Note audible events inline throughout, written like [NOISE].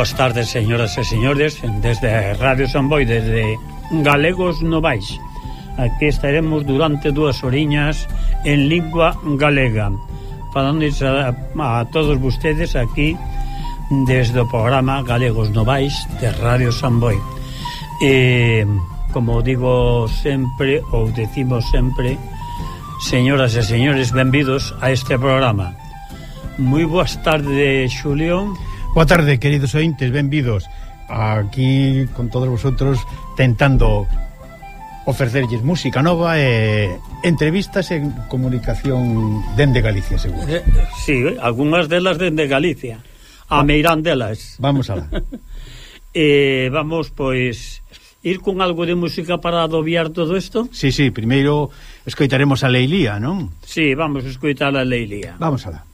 Boas tardes, señoras e señores, desde Radio Samboy, desde Galegos Novais. Aquí estaremos durante dúas oriñas en lingua galega, falando a, a todos vostedes aquí desde o programa Galegos Novais de Radio Samboy. E, como digo sempre, ou decimos sempre, señoras e señores, benvidos a este programa. Moi boas tardes, Xulión. Boa tarde, queridos ointes, benvidos aquí con todos vosotros tentando ofrecerlles música nova e entrevistas en comunicación dende Galicia, seguro. Eh, sí, algunhas delas dende Galicia. A meirán delas. Vamos alá. [LAUGHS] eh, vamos, pois, ir con algo de música para adobiar todo isto? Sí, sí, primeiro escoitaremos a Leilía, non? Sí, vamos a escoitar a Leilía. Vamos alá.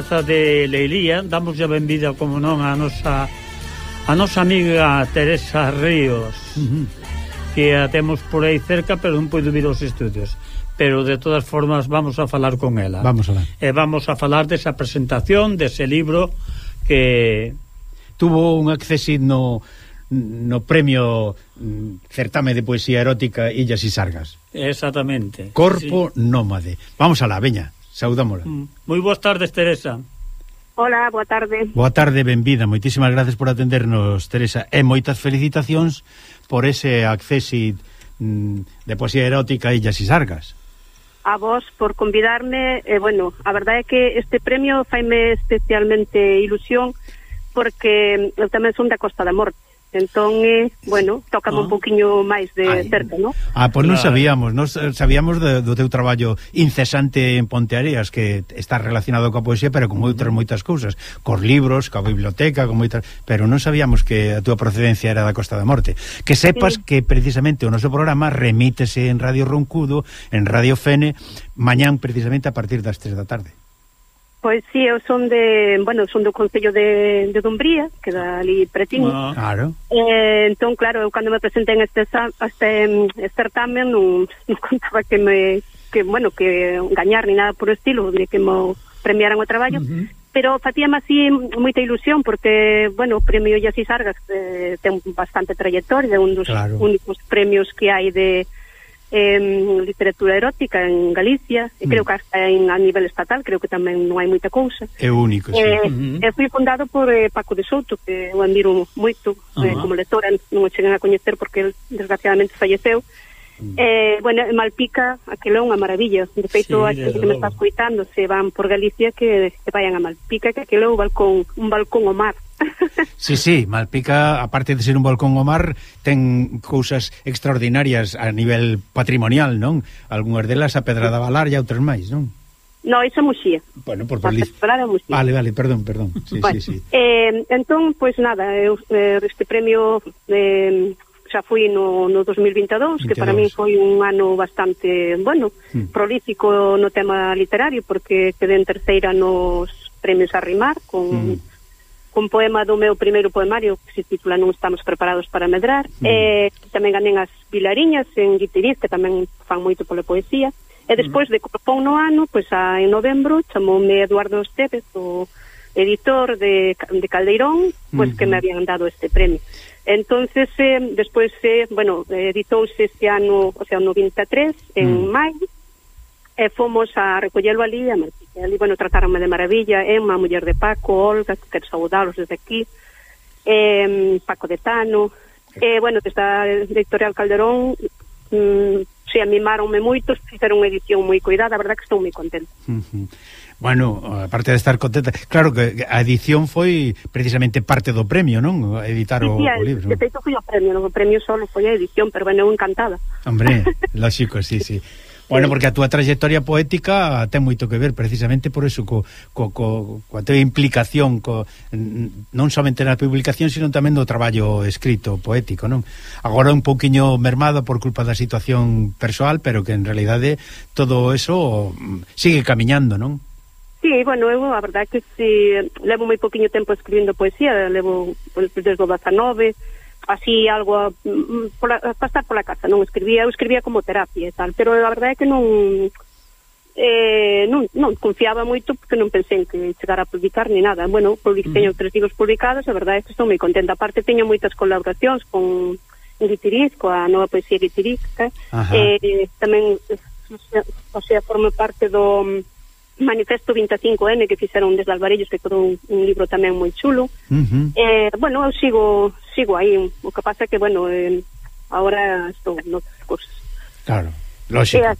Princesa de Leilía. Damos a benvida, como non, a nosa a nosa amiga Teresa Ríos uh -huh. que a temos por aí cerca pero non pode vir aos estudios. Pero de todas formas vamos a falar con ela. Vamos a, e vamos a falar desa presentación dese libro que tuvo un accesino no premio mm, certame de poesía erótica Illas y Sargas. Exactamente. Corpo sí. Nómade. Vamos a la veña. Saudámola. Mm. Moi boas tardes, Teresa. Hola, boa tarde. Boa tarde, benvida. Moitísimas gracias por atendernos, Teresa. E moitas felicitacións por ese accesi mm, de poesía erótica Illas y Sargas. A vos por convidarme. Eh, bueno, a verdade é que este premio faime especialmente ilusión porque eu tamén son da Costa da Morte Entón, eh, bueno, tocame ah. un poquinho máis de Ay. cerca, non? Ah, pois non sabíamos, nos sabíamos do, do teu traballo incesante en Ponteareas que está relacionado coa poesía, pero con outras mm. moitas cousas, cos libros, coa biblioteca, con moitas, pero non sabíamos que a túa procedencia era da Costa da Morte. Que sepas sí. que precisamente o noso programa remítese en Radio Roncudo, en Radio Fene, mañán precisamente a partir das 3 da tarde. Pois si, sí, eu son de, bueno, son do Concello de, de Dumbría, que da ali pretinho. Ah, claro. Eh, entón, claro, eu cando me presentei en este, este, este certamen non, non [LAUGHS] contaba que me que, bueno, que gañar ni nada por o estilo, de que mo premiaran o traballo, uh -huh. pero facíame así moita ilusión, porque, bueno, o premio Yassi Sargas eh, ten bastante trayectoria, é un dos claro. únicos premios que hai de eh, literatura erótica en Galicia, e creo mm. que hasta en, a nivel estatal, creo que tamén non hai moita cousa. É único, sí. Eh, uh -huh. e foi fundado por eh, Paco de Souto, que o admiro moito uh -huh. eh, como lectora, non o chegan a coñecer porque el, desgraciadamente falleceu. Mm. Eh, bueno, Malpica, aquilo é unha maravilla. De feito, sí, a xente que me está escuitando, se van por Galicia que, que vayan a Malpica, que aquilo é un balcón, un balcón ao mar. Sí, sí, Malpica, aparte de ser un balcón ao mar, ten cousas extraordinarias a nivel patrimonial, non? Algúnas delas a Pedra da Valar e outras máis, non? No, esa é Muxía. Bueno, por por Vale, vale, perdón, perdón. Sí, bueno, sí, sí. Eh, entón, pois pues, nada, eu, eh, este premio eh, xa fui no, no 2022, 22. que para mí foi un ano bastante, bueno, mm. prolífico no tema literario, porque quedé en terceira nos premios Arrimar, con... Mm cun poema do meu primeiro poemario que se titula Non estamos preparados para medrar mm. e tamén ganen as vilariñas en Guitiriz que tamén fan moito pola poesía e despois mm. de Copón no ano pois a, en novembro chamoume Eduardo Esteves o editor de, de Caldeirón pois mm. que me mm-hmm. habían dado este premio entonces eh, despois eh, bueno editouse este ano o sea, no 93 en mm. maio e fomos a recollelo ali a Marticelli, bueno, tratáronme de maravilla Emma, unha muller de Paco, Olga que quero saudalos desde aquí eh, Paco de Tano e eh, bueno, a editorial Calderón mm, se animaronme moito, fixeron unha edición moi cuidada, a verdad que estou moi contenta. Uh -huh. Bueno, aparte de estar contenta, claro que a edición foi precisamente parte do premio, non? Editar sí, o, sí, o libro. De feito foi o premio, non? o premio solo foi a edición, pero bueno, encantada. Hombre, [LAUGHS] lógico, sí, sí. Bueno, porque a túa trayectoria poética ten moito que ver precisamente por eso co, co, co, coa teu implicación co, non somente na publicación sino tamén do traballo escrito poético, non? Agora un pouquiño mermado por culpa da situación persoal, pero que en realidade todo eso mm, sigue camiñando, non? Sí, bueno, eu a verdade que si levo moi poquinho tempo escribindo poesía, levo pois, desde o 19 así algo mm, para pasar pola casa, non escribía, eu escribía como terapia e tal, pero a verdade é que non eh, non, non confiaba moito porque non pensei que chegara a publicar ni nada. Bueno, public, teño tres libros publicados, a verdade é que estou moi contenta. Aparte, teño moitas colaboracións con Guitiriz, coa nova poesía guitirisca. Eh, tamén, o sea, forma parte do manifesto 25N que fixeron desde Alvarellos, que quedou un, un libro tamén moi chulo. Uh -huh. eh, bueno, eu sigo sigo aí, o que pasa que, bueno, eh, ahora estou en outras cousas. Claro, lógico. Eh.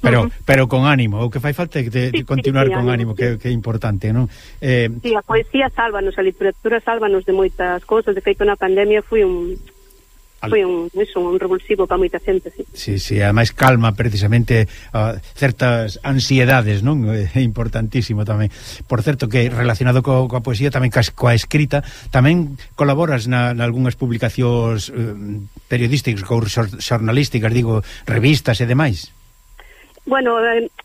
Pero, uh -huh. pero con ánimo, o que fai falta é que te, sí, continuar sí, sí, con ánimo, que, que é importante, non? Eh... Sí, a poesía sálvanos, a literatura sálvanos de moitas cousas, de feito na pandemia fui un Foi un, eso, un revulsivo para moita xente, sí. Sí, sí, ademais calma precisamente uh, certas ansiedades, non? [LAUGHS] É importantísimo tamén. Por certo que relacionado co, coa poesía tamén coa escrita, tamén colaboras na, na algunhas publicacións uh, periodísticas ou xornalísticas, digo, revistas e demais. Bueno,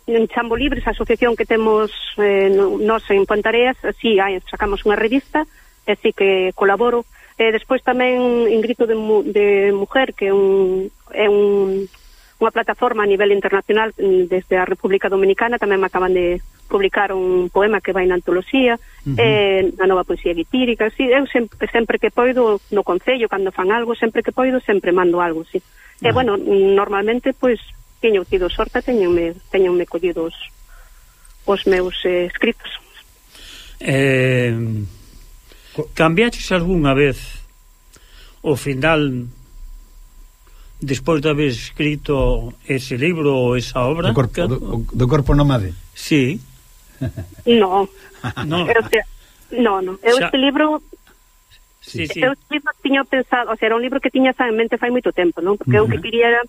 en Chambo Libres, a asociación que temos eh, nos en Pontareas, sí, hai, sacamos unha revista, así que colaboro E despois tamén en grito de, mu, de mujer, que é un, é un unha plataforma a nivel internacional mm, desde a República Dominicana, tamén me acaban de publicar un poema que vai na antoloxía, uh -huh. eh, a nova poesía guitírica, sí, eu sempre, sempre que poido no Concello, cando fan algo, sempre que poido, sempre mando algo, sí. Uh -huh. E, bueno, normalmente, pois, teño tido sorte, teñenme, teñenme collido os, os meus eh, escritos. Eh, Cambiaches algunha vez o final despois de haber escrito ese libro ou esa obra? Do corpo, do, do corpo nomade? Sí. [LAUGHS] No. no. Eu te... No, no. Eu Xa... este libro Sí, sí. Eu este libro tiña pensado, o sea, era un libro que tiña xa en mente fai moito tempo, non? Porque uh -huh. eu que quería era,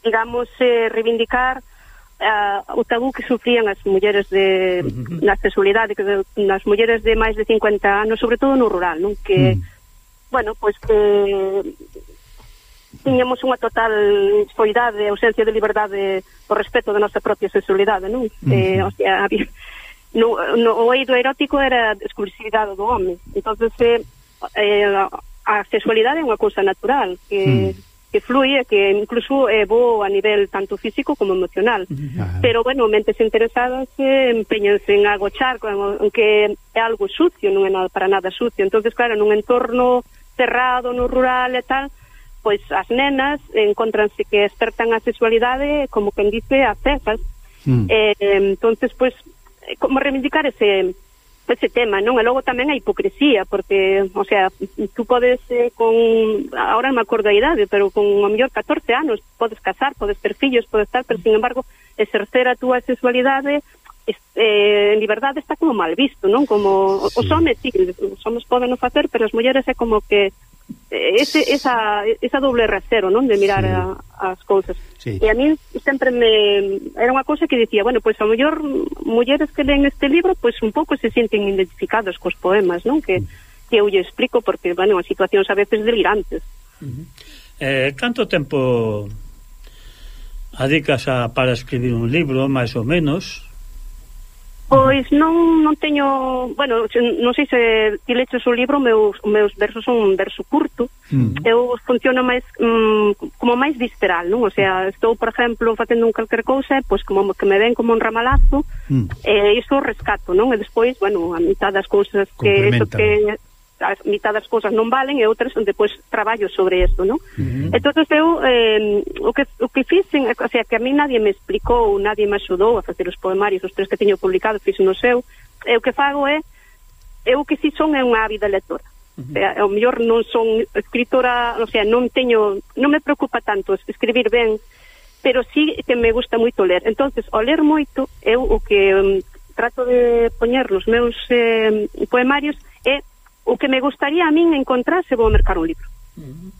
digamos, eh, reivindicar uh, o tabú que sufrían as mulleres de na sexualidade que nas mulleres de máis de 50 anos, sobre todo no rural, non? Que mm. bueno, pois que tiñamos unha total foidade, ausencia de liberdade por respecto da nosa propia sexualidade, non? Mm. Eh, o sea, [LAUGHS] había, no, no, o eido erótico era exclusividade do home. Entonces eh, eh, a sexualidade é unha cousa natural que mm que fluye, que incluso é bo a nivel tanto físico como emocional. Ah. Pero, bueno, mentes interesadas eh, empeñanse en agochar, aunque é algo sucio, non é nada para nada sucio. entonces claro, nun entorno cerrado, no rural e tal, pois as nenas encontranse que despertan a sexualidade, como quen dice, a cesas. Mm. Eh, entonces, pois, eh, como reivindicar ese ese tema, non? E logo tamén a hipocresía, porque, o sea, tú podes eh, con, ahora non me acordo a idade, pero con a mellor 14 anos, podes casar, podes ter fillos, podes tal, pero, sin embargo, exercer a túa sexualidade eh, eh, en liberdade está como mal visto, non? Como sí. os homes, eh, sí, os homes poden facer, pero as mulleres é como que ese, esa, esa doble rasero, non? De mirar sí. a, as cousas. Sí. E a mí sempre me... Era unha cousa que dicía, bueno, pois pues, a mellor mulleres que leen este libro, pois pues, un pouco se sienten identificados cos poemas, non? Que, que eu lle explico, porque, bueno, as situacións a veces delirantes. Uh -huh. eh, canto tempo adicas a, para escribir un libro, máis ou menos? Pois non, non teño, bueno, non sei se ti leches o libro, meus meus versos son un verso curto. Mm. Eu funciono máis mm, como máis visceral, non? O sea, estou, por exemplo, facendo un calquer cousa, pois como que me ven como un ramalazo, mm. e iso rescato, non? E despois, bueno, a mitad das cousas que eso que a mitad das cousas non valen e outras onde pois traballo sobre eso, non? Uh -huh. Entonces eu eh, o que o que fixen, o sea, que a mí nadie me explicou, nadie me axudou a facer os poemarios, os tres que teño publicado, fixen no seu. E o que fago é eu que si son é unha ávida lectora. Uh -huh. Ao mellor non son escritora, o sea, non teño, non me preocupa tanto escribir ben, pero sí que me gusta moito ler. Entonces, ao ler moito, eu o que um, trato de poñer nos meus eh, poemarios o que me gustaría a min encontrar se vou mercar un libro.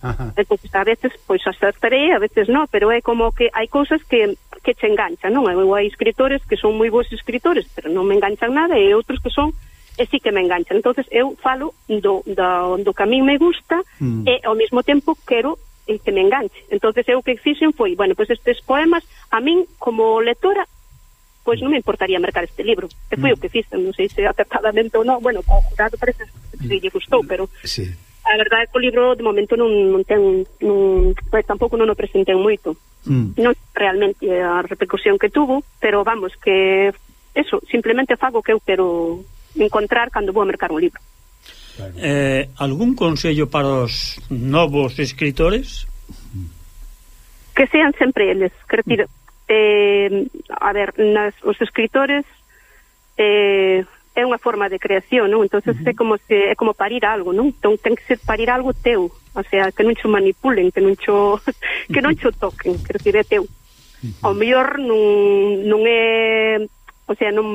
Ajá. Entonces, a veces, pois acertaré, a veces no, pero é como que hai cousas que, que che enganchan, non? Eu hai escritores que son moi bons escritores, pero non me enganchan nada, e outros que son e sí que me enganchan. entonces eu falo do, do, do que a min me gusta mm. e ao mesmo tempo quero eh, que me enganche. entonces eu que fixen foi, bueno, pois pues estes poemas a min como lectora pois non me importaría mercar este libro. E foi mm. o que fixen, non sei se acertadamente ou non, bueno, o jurado parece se lle gustou, pero sí. a verdade é que o libro de momento non, non ten non, pues, tampouco non o presentei moito. Mm. Non realmente a repercusión que tuvo, pero vamos, que eso, simplemente fago que eu quero encontrar cando vou a mercar un libro. Eh, algún consello para os novos escritores? Que sean sempre eles, quer dizer, mm. eh, a ver, nas, os escritores eh, é unha forma de creación, non? Entonces uh -huh. é como se é como parir algo, non? Entón ten que ser parir algo teu, o sea, que non cho manipulen, que non cho [LAUGHS] que non cho toquen, quero dicir é teu. Uh -huh. Ao mellor non non é, o sea, non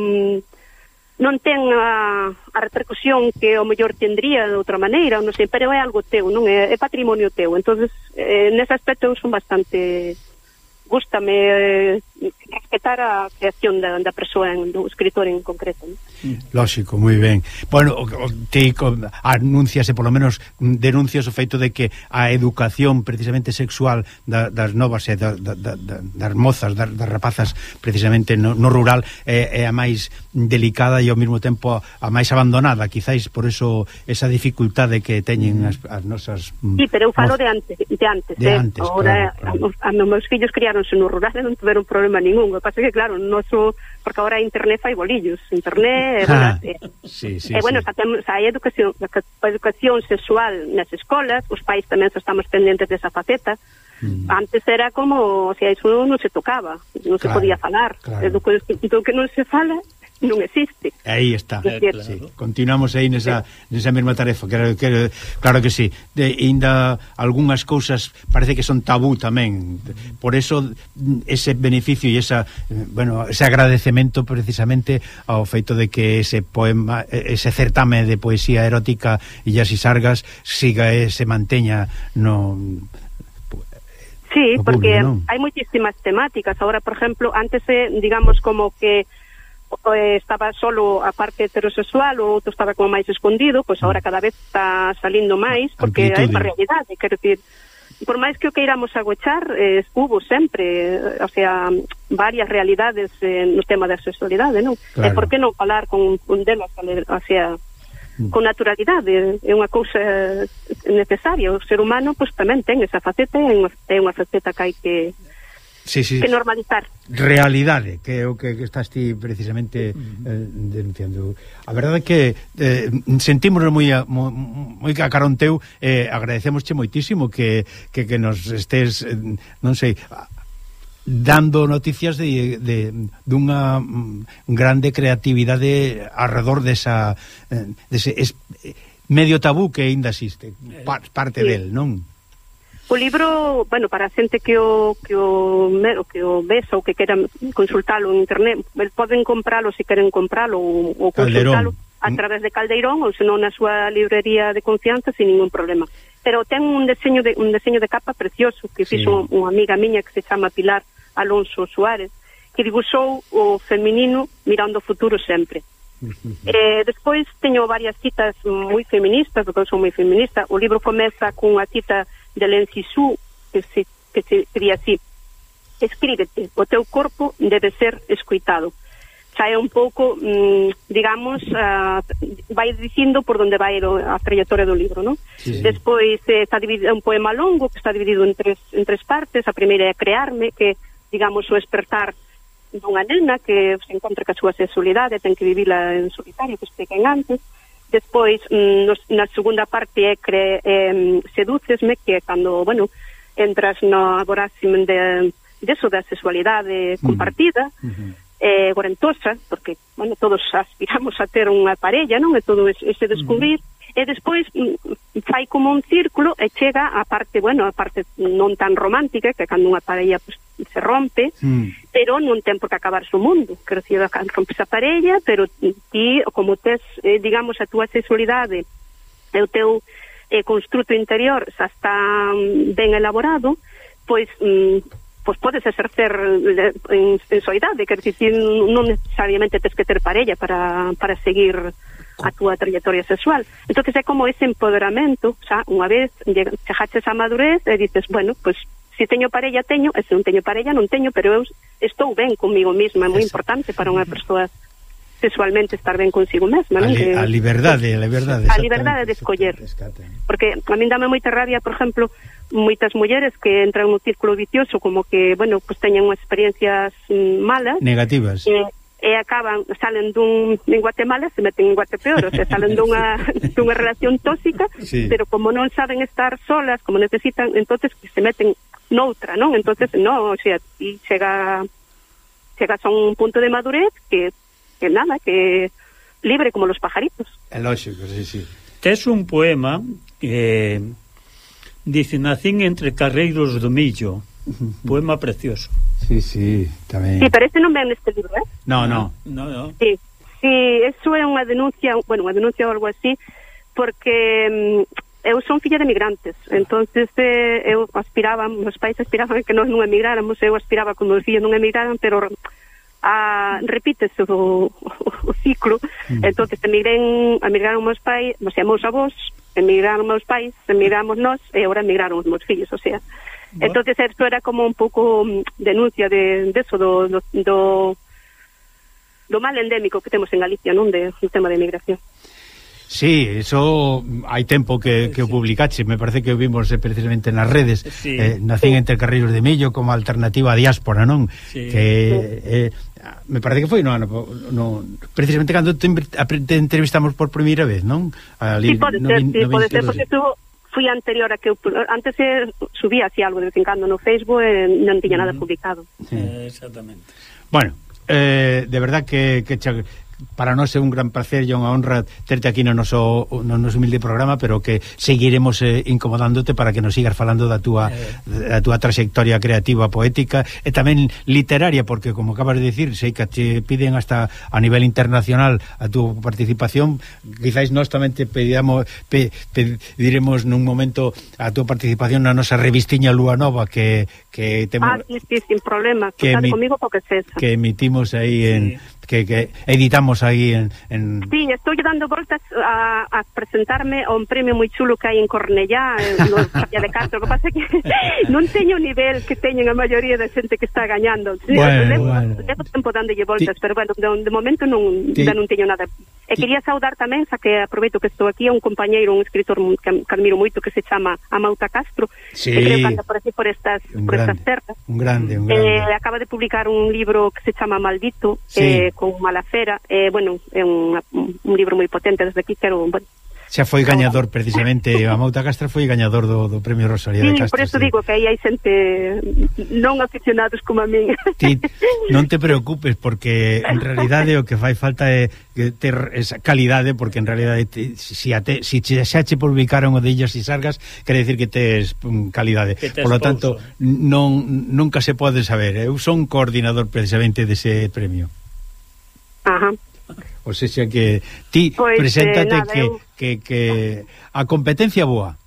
non ten a, a repercusión que o mellor tendría de outra maneira, non sei, pero é algo teu, non é, é patrimonio teu. Entonces, eh, nese aspecto eu son bastante gustame eh, respetar a creación da, da persoa en, do escritor en concreto ¿no? Lógico, moi ben Bueno, te anunciase polo menos denuncias o feito de que a educación precisamente sexual da, das novas e da, da, da, das mozas, das, das rapazas precisamente no, no rural é, é a máis delicada e ao mesmo tempo a, a máis abandonada, quizáis por eso esa dificultade que teñen as, as nosas... Mm, sí, pero eu falo de antes, de antes, de eh? antes Ahora, claro, claro. A, a, a meus fillos criaron incluso no rural non tiveron problema ningún. O que pasa é que, claro, noso, porque agora a internet fai bolillos. Internet... Ah, e, sí, eh, sí, eh, e, bueno, sí. xa, tem, xa hai educación, educación sexual nas escolas, os pais tamén xa estamos pendentes desa faceta. Mm. Antes era como, o sea, iso non se tocaba, non claro, se podía falar. Claro. Do, que, do que non se fala, non existe. Aí está. É, claro. sí. Continuamos aí nesa, nesa mesma tarefa, claro, que, claro que sí. De, ainda algunhas cousas parece que son tabú tamén. Por eso ese beneficio e esa bueno, ese agradecemento precisamente ao feito de que ese poema ese certame de poesía erótica Illas y Sargas siga e se manteña no Sí, porque ¿no? hai moitísimas temáticas. Ahora, por exemplo, antes, eh, digamos, como que Eh, estaba solo a parte heterosexual, o outro estaba como máis escondido, pois agora mm. cada vez está salindo máis, porque Amplitude. hai unha realidade, quero dicir, por máis que o queiramos agochar, eh, hubo sempre, eh, o sea, varias realidades eh, no tema da sexualidade, non? Claro. E por que non falar con, un delas, o sea, mm. con naturalidade, é unha cousa necesaria, o ser humano pois tamén ten esa faceta, é unha, é unha faceta que hai que sí, sí. que normalizar. Realidade, que é o que estás ti precisamente uh -huh. eh, denunciando. A verdade é que eh, sentimos moi, moi, moi cacaronteu teu, eh, agradecemosche moitísimo que, que, que nos estés, eh, non sei dando noticias de, de dunha mm, grande creatividade alrededor desa eh, dese es, medio tabú que aínda existe, eh, parte sí. del, non? O libro, bueno, para a xente que o que o, que o ves ou que queran consultalo en internet, poden compralo se queren compralo ou, ou consultalo a mm. través de Caldeirón ou senón na súa librería de confianza sin ningún problema. Pero ten un deseño de un deseño de capa precioso que sí. fixo unha amiga miña que se chama Pilar Alonso Suárez, que dibuixou o feminino mirando o futuro sempre. Eh, despois teño varias citas moi feministas, porque eu sou moi feminista. O libro comeza cunha cita de Lencisú que, se, que se pedía así escríbete, o teu corpo debe ser escuitado xa é un pouco, mm, digamos, uh, vai dicindo por onde vai o- a trayectoria do libro, non? Sí, sí. Despois eh, está dividido un poema longo que está dividido en tres, en tres partes. A primeira é Crearme, que, digamos, o despertar dunha nena que se encontra ca súa sexualidade, ten que vivila en solitario, que expliquen antes. Despois, mm, nos, na segunda parte é cre, eh, Seducesme, que é cando, bueno, entras no vorásime de, de eso, da sexualidade compartida, uh -huh. eh, gorentosa, porque, bueno, todos [LAUGHS] aspiramos a ter unha parella, non? E todo ese descubrir, uh -huh e despois mm, fai como un círculo e chega a parte, bueno, a parte non tan romántica, que cando unha parella pues, se rompe, mm. pero non ten por que acabar o mundo, quero dicir, rompes a parella, pero ti, como tes, eh, digamos, a túa sexualidade e o teu eh, construto interior xa está mm, ben elaborado, pois mm, pois podes exercer eh, en, en soidade, quer dicir, non necesariamente tes que ter parella para, para seguir a túa trayectoria sexual. Entonces é como ese empoderamento, xa, unha vez chegaches a madurez e dices, bueno, pois pues, se si teño parella teño, e se non teño parella non teño, pero eu estou ben comigo mesma, é moi importante para unha persoa sexualmente estar ben consigo mesma, a, li, que, a liberdade, a liberdade, a liberdade de escoller. Porque a min dame moita rabia, por exemplo, moitas mulleres que entran no círculo vicioso como que, bueno, pues teñen unhas experiencias mm, malas, negativas. Eh, e acaban, salen dun en Guatemala, se meten en Guatepeor, o sea, salen dunha, [LAUGHS] dunha relación tóxica, sí. pero como non saben estar solas, como necesitan, entonces se meten noutra, non? Entonces, no, o sea, e chega chegas a un punto de madurez que, que nada, que libre como los pajaritos. É lógico, sí, sí. Tes un poema que eh, dice, nacín entre carreiros do millo, [LAUGHS] Poema precioso. Sí, sí, tamén. Sí, pero este non ven neste libro, eh? No, no. no, no. Sí, sí, eso é unha denuncia, bueno, unha denuncia ou algo así, porque mm, eu son filla de migrantes, entonces eh, eu aspiraba, os pais aspiraban que nós non emigráramos, eu aspiraba que meus fillos non emigraran, pero a, repítese o, o, o ciclo, mm. entonces emigren, emigraron meus pais, o sea, meus avós, emigraron meus pais, emigramos nós, e agora emigraron os meus fillos, o sea, Bueno. Entonces esto era como un pouco mm, denuncia de, de eso, do, do, do, do mal endémico que temos en Galicia, non, de, do tema de migración. Sí, eso mm, hai tempo que, que o publicaxe, me parece que o vimos eh, precisamente nas redes. Sí. Eh, nacín entre carreiros de millo como alternativa a diáspora, non? Sí. Que eh, me parece que foi no ano no, precisamente cando te, te entrevistamos por primeira vez, non? Ali, sí, pode no, ser, no, sí, no pode ser, porque estuvo fui anterior a que eu antes eh, subía así algo de vez en cando no Facebook e non tiña nada publicado. Sí. Eh, exactamente. Bueno, eh, de verdad que, que para nós é un gran placer e unha honra terte aquí no noso, no noso humilde programa pero que seguiremos eh, incomodándote para que nos sigas falando da túa, eh. da túa trayectoria creativa, poética e tamén literaria, porque como acabas de dicir sei que te piden hasta a nivel internacional a túa participación. Quizáis nós tamén te pedamos, pe, pediremos nun momento a túa participación na nosa revistiña Lúa Nova que, que temos... Ah, sí, sí, sin problema, que emi, comigo porque es que emitimos aí en que, que editamos aí en, en... Sí, estou dando voltas a, a presentarme a un premio moi chulo que hai en Cornellá, no Capilla de Castro, que pasa que non teño o nivel que teñen a maioría da xente que está gañando. Sí, bueno, levo, bueno. levo tempo dándolle voltas, ti... pero bueno, de, de momento non, ti... non teño nada. Eh, e ti... quería saudar tamén, xa que aproveito que estou aquí, a un compañeiro, un escritor que, que admiro moito, que se chama Amauta Castro, sí. que creo que anda por aquí por estas, un por grande, estas terras. Un grande, un eh, grande. Eh, acaba de publicar un libro que se chama Maldito, sí. eh, con Malafera. Eh, bueno, é un, un libro moi potente desde aquí, quero... Bueno, Xa foi gañador precisamente, [LAUGHS] a Mauta Castro foi gañador do, do Premio Rosalía sí, de Castro. por eso sí. digo que aí hai xente non aficionados como a min. Ti, [LAUGHS] non te preocupes, porque en realidade o que fai falta é ter esa calidade, porque en realidade te, si, a te, si che, xa che publicaron o de Illas e Sargas, quere decir que tes mm, calidade. Que tes Por lo tanto, non, nunca se pode saber. Eh. Eu son coordinador precisamente dese premio. Ajá. O sea que ti pois, eh, preséntate eh, nada, que, eu... que, que a competencia boa.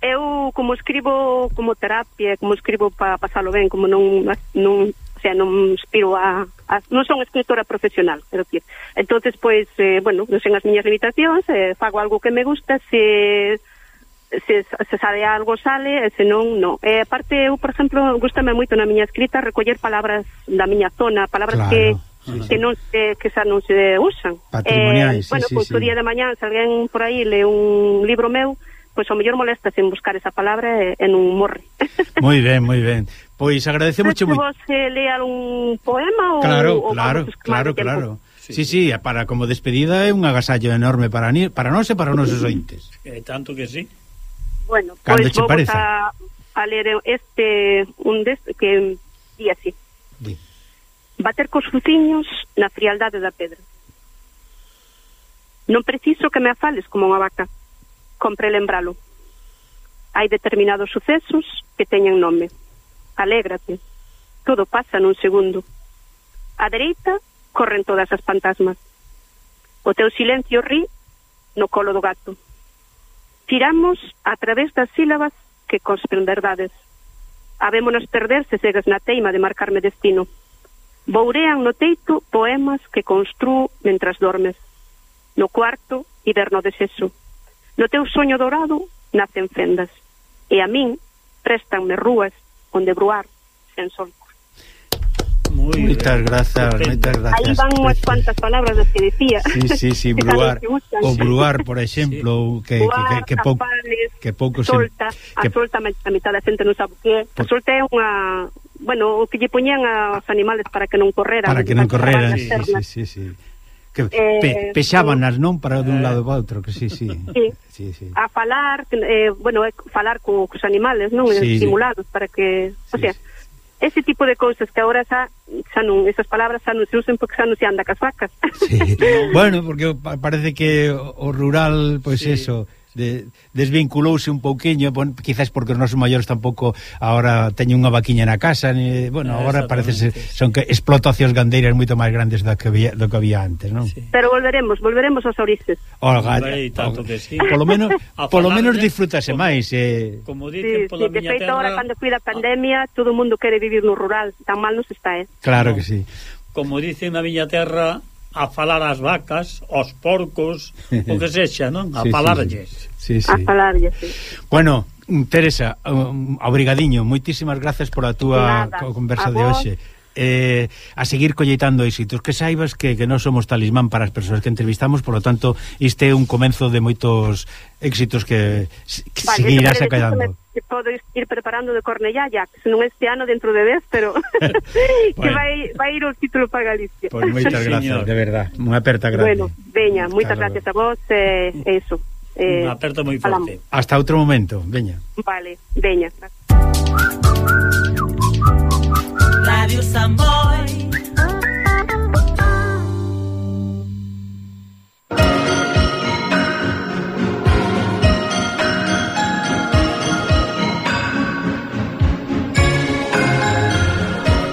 Eu como escribo como terapia, como escribo para pasalo ben, como non non o sea, non inspiro a, a non son escritora profesional, quero decir. Entonces, pois, eh, bueno, non sen as miñas limitacións, eh, fago algo que me gusta, se se, se sabe algo sale, e se non, non. E eh, aparte eu, por exemplo, gustame moito na miña escrita recoller palabras da miña zona, palabras claro. que sí, que non se, que xa non se usan. Patrimoniais, eh, sí, bueno, sí, pois, sí. o día de mañá, se alguén por aí lee un libro meu, pois ao mellor molesta sen buscar esa palabra e, e non morre. [LAUGHS] moi ben, moi ben. Pois agradecemos moi... vos eh, lea un poema claro, ou... Claro, ou claro, claro, claro. Sí, sí, para como despedida é un agasallo enorme para ni, para nós e para os nosos ointes. É tanto que sí. Bueno, pois vou a, a ler este un des, que di así. Di bater cos fuciños na frialdade da pedra. Non preciso que me afales como unha vaca. Compre lembralo. Hai determinados sucesos que teñen nome. Alégrate. Todo pasa nun segundo. A dereita corren todas as fantasmas. O teu silencio ri no colo do gato. Tiramos a través das sílabas que cospen verdades. Habémonos perder se segues na teima de marcarme destino. Bourean no teito poemas que construo mentras dormes. No cuarto, hiberno de seso. No teu soño dorado, nacen fendas. E a min, préstanme rúas onde bruar sen solco. Muy Moitas grazas, moitas grazas. Aí van unhas cuantas palabras das que dicía. Sí, sí, sí, [LAUGHS] bruar, o bruar, por exemplo, sí. que, que, que, que, que pouco solta, se... Que... A solta, a mitad da xente non sabe o que é. A solta é unha... Bueno, o que lle poñían aos animales para que non correran. Para que non correran, sí, sí, sí, sí. Que eh, pe, pexábanas, non? Para dun eh. lado para outro, que sí, sí. [LAUGHS] sí. sí, sí. A falar, eh, bueno, falar co, cos animales, non? Sí, Estimulados para que... O sí, sea, sí ese tipo de cousas que agora xa, xa non, esas palabras xa non se usan porque xa non se anda cas vacas. Sí. [LAUGHS] bueno, porque parece que o rural, pois pues sí. eso, de, desvinculouse un pouquiño, bon, quizás porque os nosos maiores tampouco agora teñen unha vaquiña na casa, ni, bueno, eh, agora parece ser, son que explotacións gandeiras moito máis grandes do que había, do que había antes, non? Sí. Pero volveremos, volveremos aos orixes. Olga, tanto que sí. Polo [LAUGHS] menos, polo menos disfrútase máis, eh. Como dicen sí, pola sí, miña terra. agora cando cuida a pandemia, todo o mundo quere vivir no rural, tan mal nos está, eh. Claro no. que sí. Como dicen na miña terra, a falar as vacas, aos porcos, o que sexa, non? A [LAUGHS] sí, falarlles. Sí, sí. sí, sí. A falarlles, sí. Bueno, Teresa, um, obrigadiño, moitísimas gracias por a túa Nada. conversa a de hoxe. Eh, a seguir colleitando éxitos que saibas que, que non somos talismán para as persoas que entrevistamos, por lo tanto, este é un comenzo de moitos éxitos que, que vale, seguirás acallando que podo ir preparando de Cornellalla, que non este ano dentro de 10, pero [LAUGHS] bueno. que vai, vai ir o título para Galicia. Pois pues moitas gracias, de verdad, unha aperta grande. Bueno, veña, moitas claro. gracias a vos, eh, eso. Eh, un aperto moi forte. Falamos. Hasta outro momento, veña. Vale, veña. Radio Sambo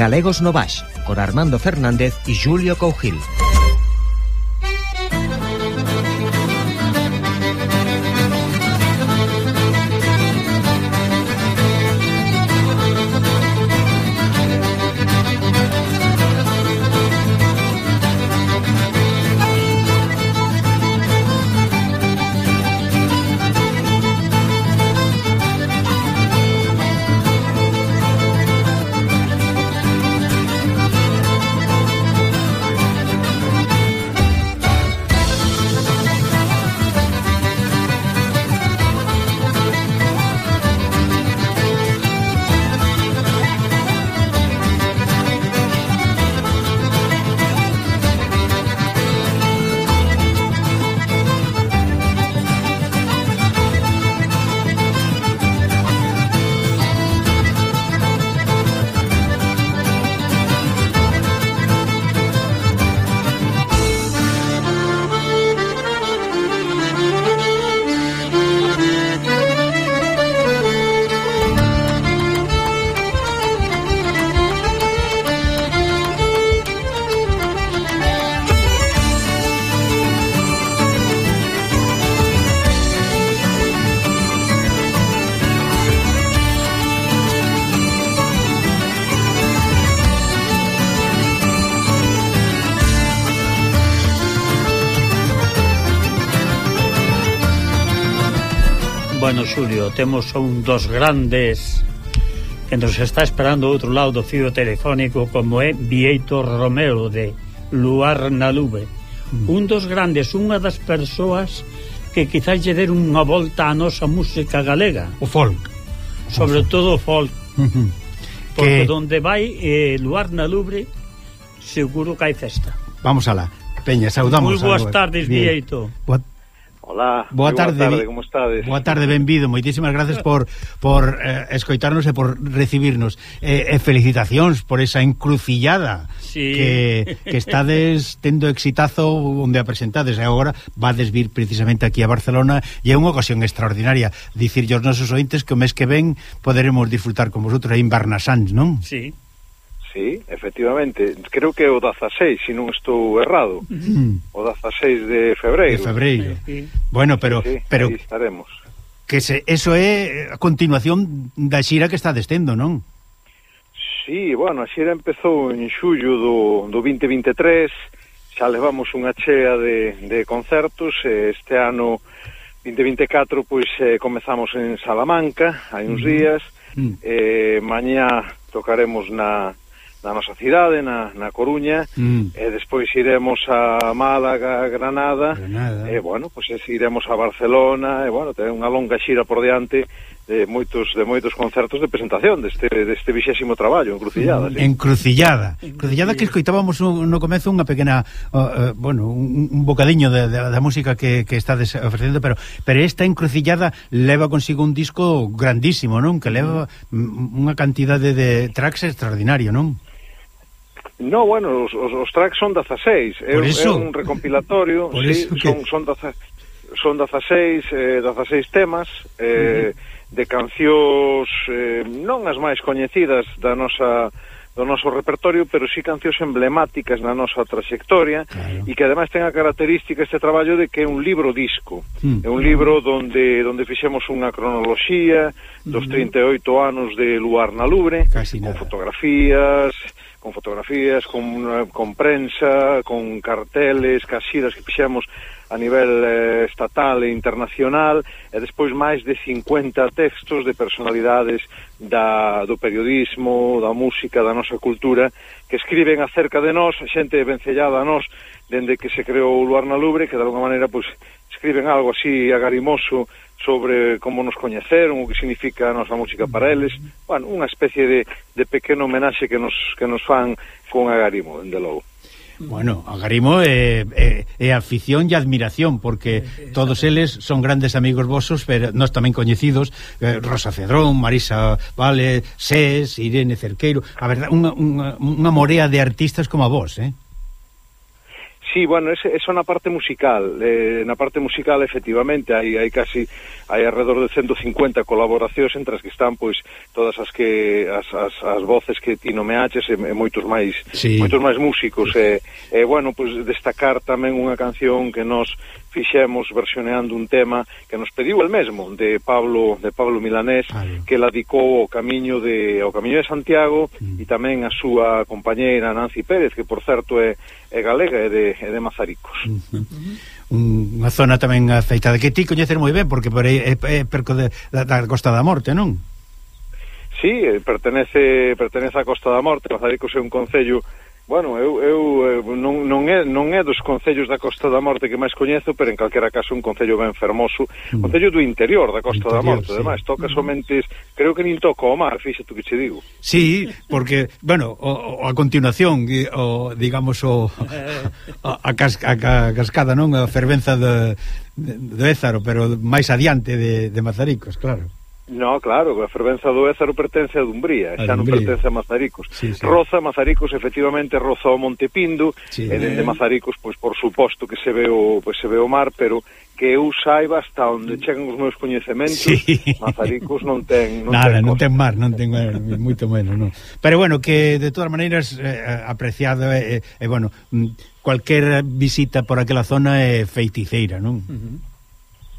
Galegos no Baix, con Armando Fernández e Julio Cougil. son un dos grandes que nos está esperando outro lado do fío telefónico como é Vieito Romero de Luar na Lube mm. un dos grandes, unha das persoas que quizás lle der unha volta á nosa música galega. O folk. Sobre o folk. todo o folk. Porque que... donde vai eh, Luar na Lubre seguro que hai festa. Vamos alá. Peña, saudamos. Moi boas tardes, Vieito. Boa, Alá. Boa tarde, boa tarde, como estades? Boa tarde, benvido. Moitísimas gracias ah. por por eh, escoitarnos e por recibirnos. Eh, e felicitacións por esa encrucillada sí. que, que estades tendo exitazo onde a presentades e agora vades vir precisamente aquí a Barcelona e é unha ocasión extraordinaria dicir aos nosos ointes que o mes que ven poderemos disfrutar con vosotros aí en Barnasans, non? Sí. Sí, efectivamente, creo que é o 16, se non estou errado. O 16 de febreiro. De febreiro. Sí, sí. Bueno, pero sí, sí, pero estaremos. Que se eso é a continuación da xira que está destendo, non? Sí, bueno, a xira empezou en xullo do, do 2023, xa levamos unha chea de, de concertos, este ano 2024 pois eh, comezamos en Salamanca, hai uns días, mm. eh, mañá tocaremos na na nosa cidade, na, na Coruña, mm. e despois iremos a Málaga, Granada, Granada. e bueno, pois pues, iremos a Barcelona, e bueno, ten unha longa xira por diante de moitos de moitos concertos de presentación deste deste vixésimo traballo, Encrucillada, mm. sí. Encrucillada. Encrucillada que escoitábamos un, no comezo unha pequena uh, uh, bueno, un, un bocadiño de, de, da música que, que estades ofrecendo, pero pero esta Encrucillada leva consigo un disco grandísimo, non? Que leva mm. unha cantidade de tracks extraordinario, non? No, bueno, os, os, os tracks son 16 é, é un recompilatorio sí, que... son, son, daza, son 16 eh, 16 temas eh, uh -huh. de cancións eh, non as máis coñecidas da nosa do noso repertorio, pero sí cancións emblemáticas na nosa traxectoria claro. e que ademais ten a característica este traballo de que é un libro disco. Mm. É un libro donde donde fixemos unha cronoloxía dos 38 anos de Luar na Lubre, Casi nada. con fotografías, con fotografías, con, eh, con prensa, con carteles, casidas que fixemos a nivel eh, estatal e internacional, e despois máis de 50 textos de personalidades da, do periodismo, da música, da nosa cultura, que escriben acerca de nós, xente vencellada a nós, dende que se creou o Luar na Lubre, que de alguma maneira pois, escriben algo así agarimoso sobre como nos coñeceron, o que significa a nosa música para eles, bueno, unha especie de, de pequeno homenaxe que nos, que nos fan con Agarimo, dende logo. Bueno, agarimo é eh, eh, eh, afición e admiración porque todos eles son grandes amigos vosos, pero nós tamén coñecidos, eh, Rosa Cedrón, Marisa Vale, Sés, Irene Cerqueiro, a verdade unha, unha, unha morea de artistas como a vos, eh? Sí, bueno, esa é na parte musical. Eh, na parte musical, efectivamente, hai, hai casi hai alrededor de 150 colaboracións entre as que están pois todas as que as, as, as voces que ti nomeaches e, e moitos máis sí. moitos máis músicos e, e eh, eh, bueno, pois destacar tamén unha canción que nos fixemos versioneando un tema que nos pediu el mesmo de Pablo de Pablo Milanés ah, claro. que la dedicou ao camiño de ao camiño de Santiago mm. e tamén a súa compañeira Nancy Pérez que por certo é, é galega e de, é de Mazaricos. Uh unha zona tamén afeitada que ti coñeces moi ben porque por aí é, é perco de, da, da Costa da Morte, non? Sí, eh, pertenece pertenece á Costa da Morte, Mazaricos é un concello Bueno, eu, eu eh, non, non, é, non é dos concellos da Costa da Morte que máis coñezo, pero en calquera caso un concello ben fermoso, mm. concello do interior da Costa interior, da Morte, sí. además, toca mm. somente, creo que nin toca o mar, fixe tú que che digo. Sí, porque, bueno, o, o, a continuación, o, digamos, o, a, a, cas, a, a cascada, non? A fervenza de, de, de Ézaro, pero máis adiante de, de Mazaricos, claro. No, claro, a fervenza do Ézaro pertence a Dumbría, a xa non pertence a Mazaricos. Sí, sí. Roza Mazaricos efectivamente roza o Monte Pindo, sí, e dende eh. Mazaricos pois por suposto que se ve o pois, se ve o mar, pero que eu saiba hasta onde chegan os meus coñecementos, sí. Mazaricos non ten non Nada, ten non ten mar, non ten eh, mar, moito menos, non. Pero bueno, que de todas maneiras eh, eh apreciado e eh, eh, bueno, mm, cualquier visita por aquela zona é feiticeira, non? Uh -huh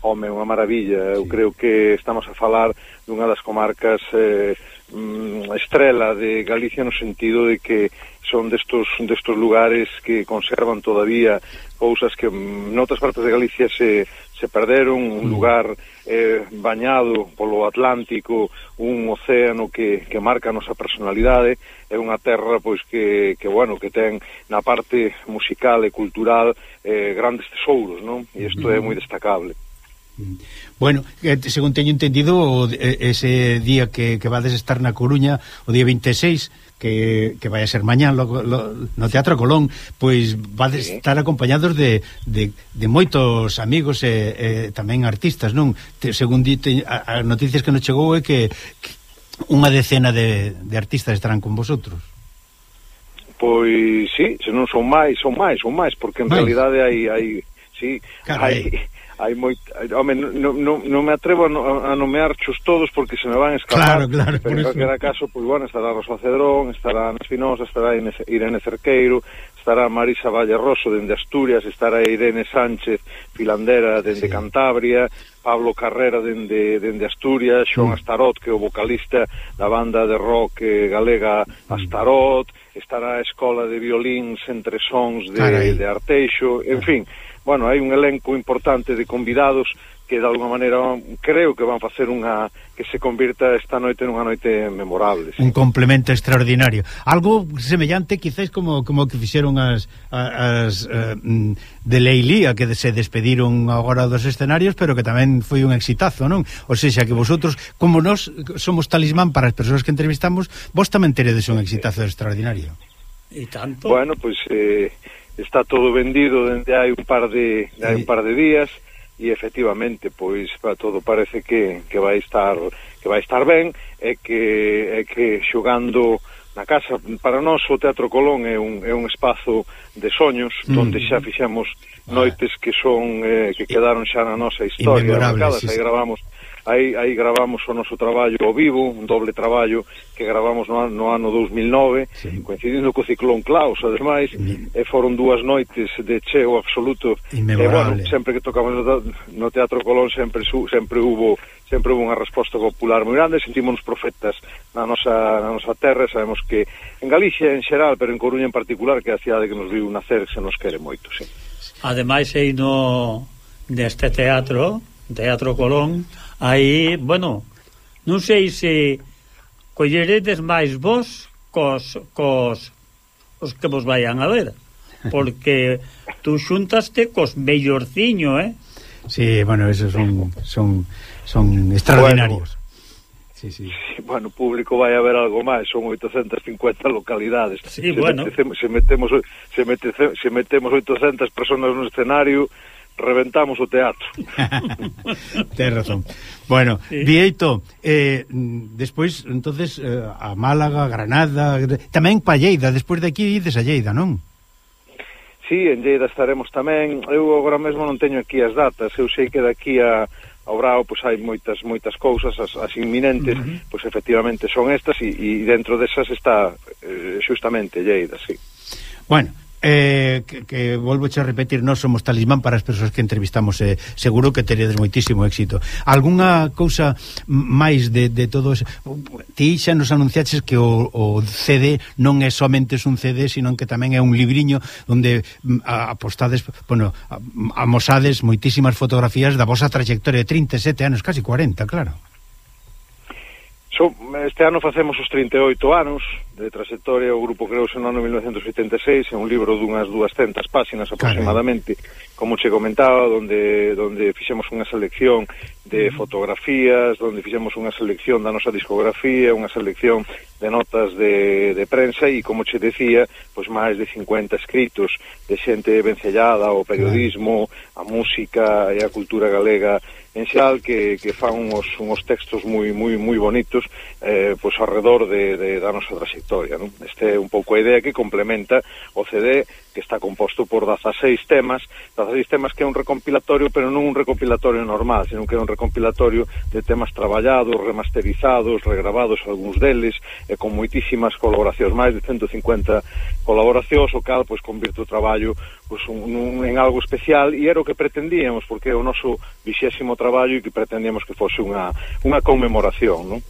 home, unha maravilla. Eu creo que estamos a falar dunha das comarcas eh, mm, estrela de Galicia no sentido de que son destos, destos lugares que conservan todavía cousas que mm, noutras partes de Galicia se, se perderon, un mm. lugar eh, bañado polo Atlántico, un océano que, que marca a nosa personalidade, é unha terra pois que, que, bueno, que ten na parte musical e cultural eh, grandes tesouros, non? E isto é moi destacable. Mm. Bueno, eh, según teño entendido, eh, ese día que, que vades estar na Coruña, o día 26, que, que vai a ser mañán lo, lo, no Teatro Colón, pois vades sí. estar acompañados de, de, de moitos amigos e, e tamén artistas, non? Te, según di, te, a, a noticias que nos chegou é que, que unha decena de, de artistas estarán con vosotros. Pois sí, se non son máis, son máis, son máis, porque en máis. realidade hai... hai sí, Carai. hai hai moi, home, non, no, no me atrevo a nomearchos todos porque se me van escapar. Claro, claro, pero en calquera caso, pois pues, bueno, estará Rosa Cedrón, estará Ana Espinosa, estará Irene Cerqueiro, estará Marisa Valle Rosso dende Asturias, estará Irene Sánchez Filandera dende sí. Cantabria, Pablo Carrera dende, dende Asturias, Xoan mm. Astarot, que é o vocalista da banda de rock eh, galega mm. Astarot, estará a Escola de Violíns entre Sons de, Carai. de Arteixo, en eh. fin, bueno, hai un elenco importante de convidados que de alguma maneira creo que van facer unha que se convirta esta noite nunha noite memorable. Sí. Un complemento extraordinario. Algo semellante quizás como como que fixeron as as uh, de Leilía que se despediron agora dos escenarios, pero que tamén foi un exitazo, non? O seja, que vosotros como nós somos talismán para as persoas que entrevistamos, vos tamén teredes un exitazo extraordinario. E tanto. Bueno, pois pues, eh está todo vendido dende hai un par de sí. hai un par de días e efectivamente pois todo parece que, que vai estar que vai estar ben e que é que xogando na casa para nós o Teatro Colón é un, é un espazo de soños mm. onde xa fixemos noites que son eh, que quedaron xa na nosa historia marcadas, sí, sí. aí gravamos aí, aí gravamos o noso traballo ao vivo, un doble traballo que gravamos no, ano, no ano 2009 sí. coincidindo co ciclón Klaus ademais, sí. e foron dúas noites de cheo absoluto e bueno, sempre que tocamos no, no Teatro Colón sempre su, sempre hubo sempre hubo unha resposta popular moi grande, sentimos profetas na nosa, na nosa terra, sabemos que en Galicia en xeral, pero en Coruña en particular, que é a cidade que nos viu nacer, se nos quere moito, sí. Ademais, aí no neste teatro, Teatro Colón, Aí, bueno, non sei se colleredes máis vos cos, cos os que vos vayan a ver, porque [LAUGHS] tú xuntaste cos mellorciño, eh? Sí, bueno, esos son son, son extraordinarios. Bueno, Sí, sí. Bueno, o público vai a haber algo máis, son 850 localidades. Sí, se bueno. Metecemos, se metemos se metece, se metemos 800 personas no escenario, reventamos o teatro. [LAUGHS] Ten razón. Bueno, sí. Vieito, eh, despois, entonces, eh, a Málaga, Granada, tamén pa Lleida, despois de aquí ides a Lleida, non? Sí, en Lleida estaremos tamén. Eu agora mesmo non teño aquí as datas, eu sei que daqui a ao Brao pois hai moitas moitas cousas as, as inminentes, uh -huh. pois efectivamente son estas e, e dentro desas está eh, xustamente Lleida, sí. Bueno, Eh, que, que volvo a repetir, nós somos talismán para as persoas que entrevistamos eh, seguro que teredes moitísimo éxito. Algunha cousa máis de, de todos ti xa nos anunciaches que o, o CD non é somente un CD sino que tamén é un libriño onde apostades bueno, amosades moitísimas fotografías da vosa trayectoria de 37 anos, casi 40, claro. So, este ano facemos os 38 anos de trayectoria, o grupo creouse no ano 1986 en un libro dunhas 200 páxinas aproximadamente Carai como che comentaba, donde, donde fixemos unha selección de fotografías, donde fixemos unha selección da nosa discografía, unha selección de notas de, de prensa e, como che decía, pois máis de 50 escritos de xente vencellada ao periodismo, a música e a cultura galega en xal que, que fan uns, uns textos moi moi moi bonitos eh, pois pues, alrededor de, de, da nosa trayectoria non? este é un pouco a idea que complementa o CD que está composto por 16 temas, 16 temas que é un recompilatorio, pero non un recompilatorio normal, senón que é un recompilatorio de temas traballados, remasterizados, regravados algúns deles, e con moitísimas colaboracións, máis de 150 colaboracións, o cal pois convirte o traballo pois, un, un, en algo especial e era o que pretendíamos, porque é o noso vixésimo traballo e que pretendíamos que fose unha, unha conmemoración, non?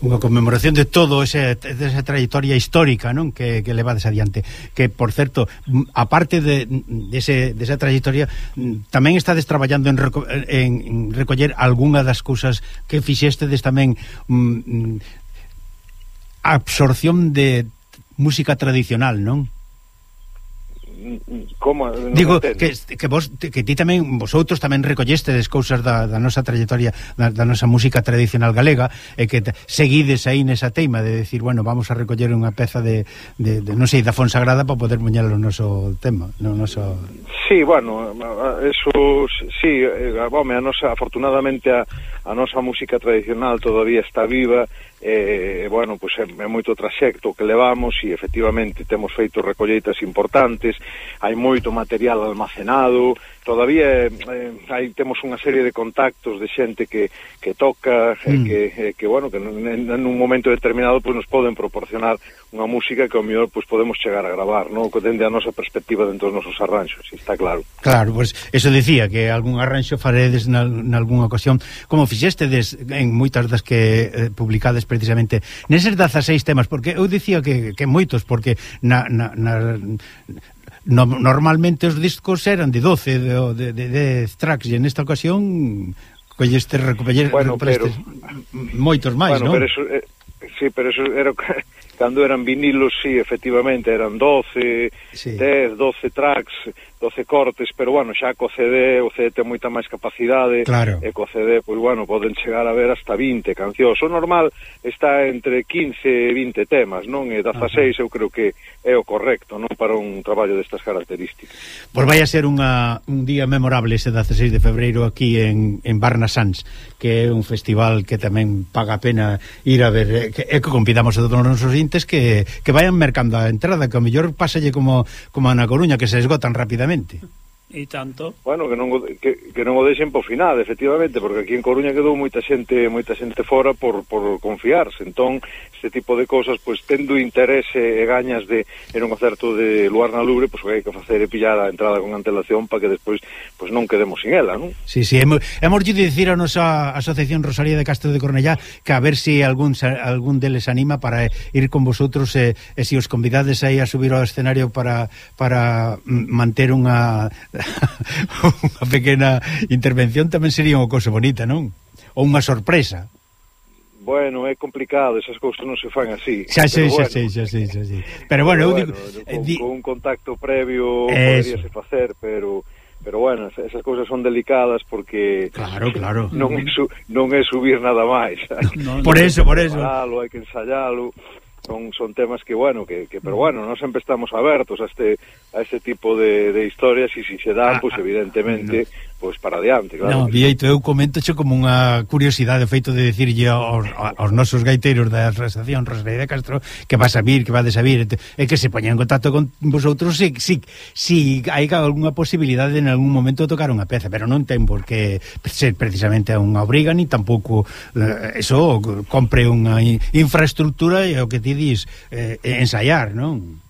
unha conmemoración de todo ese, de esa trayectoria histórica non que, que levades adiante que por certo, aparte de, de, ese, de esa trayectoria tamén estades traballando en, reco en recoller algunha das cousas que fixestedes tamén mm, absorción de música tradicional, non? como Digo que que vos que ti tamén vosotros tamén recollestedes cousas da, da nosa trayectoria da, da nosa música tradicional galega e que seguides aí nesa teima de decir, bueno, vamos a recoller unha peza de, de, de non sei, da Fonsagrada para poder muñar o noso tema, no noso Sí, bueno, eso sí, eh, a nosa afortunadamente a, a nosa música tradicional todavía está viva e, bueno, pois é, é moito traxecto que levamos e efectivamente temos feito recolleitas importantes, hai moito material almacenado, todavía eh, aí temos unha serie de contactos de xente que, que toca eh, mm. eh, que, eh, que bueno que en, en un momento determinado pues, nos poden proporcionar unha música que ao mellor pues, podemos chegar a gravar no? dende a nosa perspectiva dentro dos nosos arranxos está claro Claro, pois pues, eso dicía que algún arranxo faredes na, na algunha ocasión como fixestedes en moitas das que eh, publicades precisamente neses 16 temas porque eu dicía que, que moitos porque na, na, na no, normalmente os discos eran de 12 de, de, de, de tracks e esta ocasión colleste recolleste bueno, pero, moitos máis, bueno, non? Pero eso, eh, sí, pero eso era cando eran vinilos, sí, efectivamente, eran 12, sí. 10, 12 tracks, 12 cortes, pero bueno, xa co CD, o CD ten moita máis capacidade, claro. e co CD, pois bueno, poden chegar a ver hasta 20 cancións. O normal está entre 15 e 20 temas, non? E 16 eu creo que é o correcto, non? Para un traballo destas características. Pois vai a ser unha, un día memorable ese 16 de febreiro aquí en, en Barna Sans, que é un festival que tamén paga pena ir a ver, e que, eh, que convidamos a todos os nosos clientes que, que vayan mercando a entrada, que o mellor pásalle como, como a na Coruña, que se esgotan rapidamente. E tanto? Bueno, que non, o, que, que non o deixen por final, efectivamente, porque aquí en Coruña quedou moita xente moita xente fora por, por confiarse. Entón, este tipo de cousas, pois, tendo interese e gañas de en un concerto de Luar na Lubre, pois o que hai que facer é pillar a entrada con antelación para que despois pois non quedemos sin ela, non? Sí, sí, hemos, hemos de dicir a nosa asociación Rosalía de Castro de Cornellá que a ver se si algún, algún deles anima para ir con vosotros e, e se os convidades aí a subir ao escenario para, para manter unha [LAUGHS] unha pequena intervención tamén sería unha cousa bonita, non? Ou unha sorpresa. Bueno, é complicado, esas cousas non se fan así. Xa sei, xa sei, xa sei, xa sei. Pero bueno, eu digo, bueno, eh, di... con, con un contacto previo poderíase facer, pero pero bueno, esas cousas son delicadas porque Claro, claro. [LAUGHS] Non é su, non é subir nada máis. No, [LAUGHS] no, por eso, por eso. Hai hai que ensaialo son son temas que bueno que, que pero bueno no sempre estamos abertos a este a este tipo de, de historias e se si se dan ah, pues evidentemente no pois para adiante, claro. Non, Vieito, eu coméntoche como unha curiosidade o feito de dicirlle aos, aos nosos gaiteiros da Asociación Rosalía de Castro que vas a vir, que vas a vir, e que se poñan en contacto con vosotros si, si, si hai algunha posibilidade en algún momento de tocar unha peza, pero non ten por que ser precisamente unha obriga ni tampouco eh, eso compre unha infraestructura e o que ti dis eh, ensaiar, non?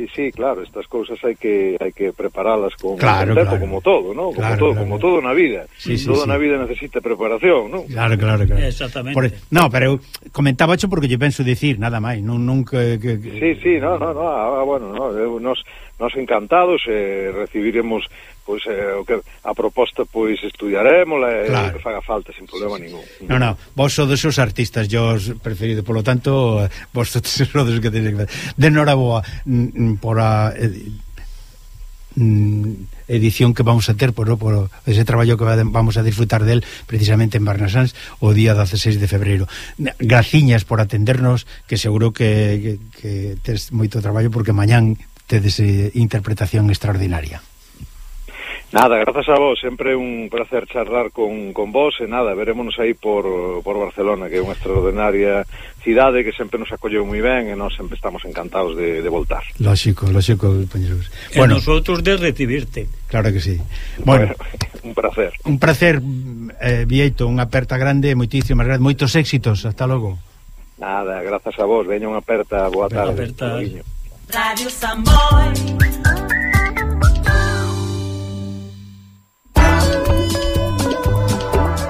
sí, sí, claro, estas cousas hai que hai que preparalas con claro, tempo claro. como todo, ¿no? Como claro, todo, claro. como todo na vida. Sí, sí, todo sí. na vida necesita preparación, ¿no? Claro, claro, claro. Exactamente. Por, no, pero eu comentaba xo porque lle penso dicir, nada máis, non nunca que, que... Sí, sí, no, no, no, ah, bueno, no, eu nos nos encantados eh, recibiremos pois eh, o que a proposta pois estudiaremos e claro. que faga falta sin problema sí, sí. ningún. No, no, vos sodes os artistas, yo os preferido, polo tanto, eh, vos sodes os que tenéis que De noraboa por a eh, edición que vamos a ter por, por ese traballo que vamos a disfrutar del precisamente en Barnasans o día 16 de febreiro graciñas por atendernos que seguro que, que, que tes moito traballo porque mañán tedes eh, interpretación extraordinaria Nada, grazas a vos, sempre un placer charlar con, con vos. E nada, verémonos aí por, por Barcelona que é unha extraordinaria cidade que sempre nos acolleu moi ben e nós sempre estamos encantados de, de voltar. Lógico, lógico, compañeros. Bueno, e nosotros de recibirte. Claro que sí. Bueno, bueno [LAUGHS] un placer. Un placer, eh, Vieito, unha aperta grande, moitísimas gracias, moitos éxitos, hasta logo. Nada, grazas a vos, veña unha aperta, boa tarde. aperta. Radio Samboy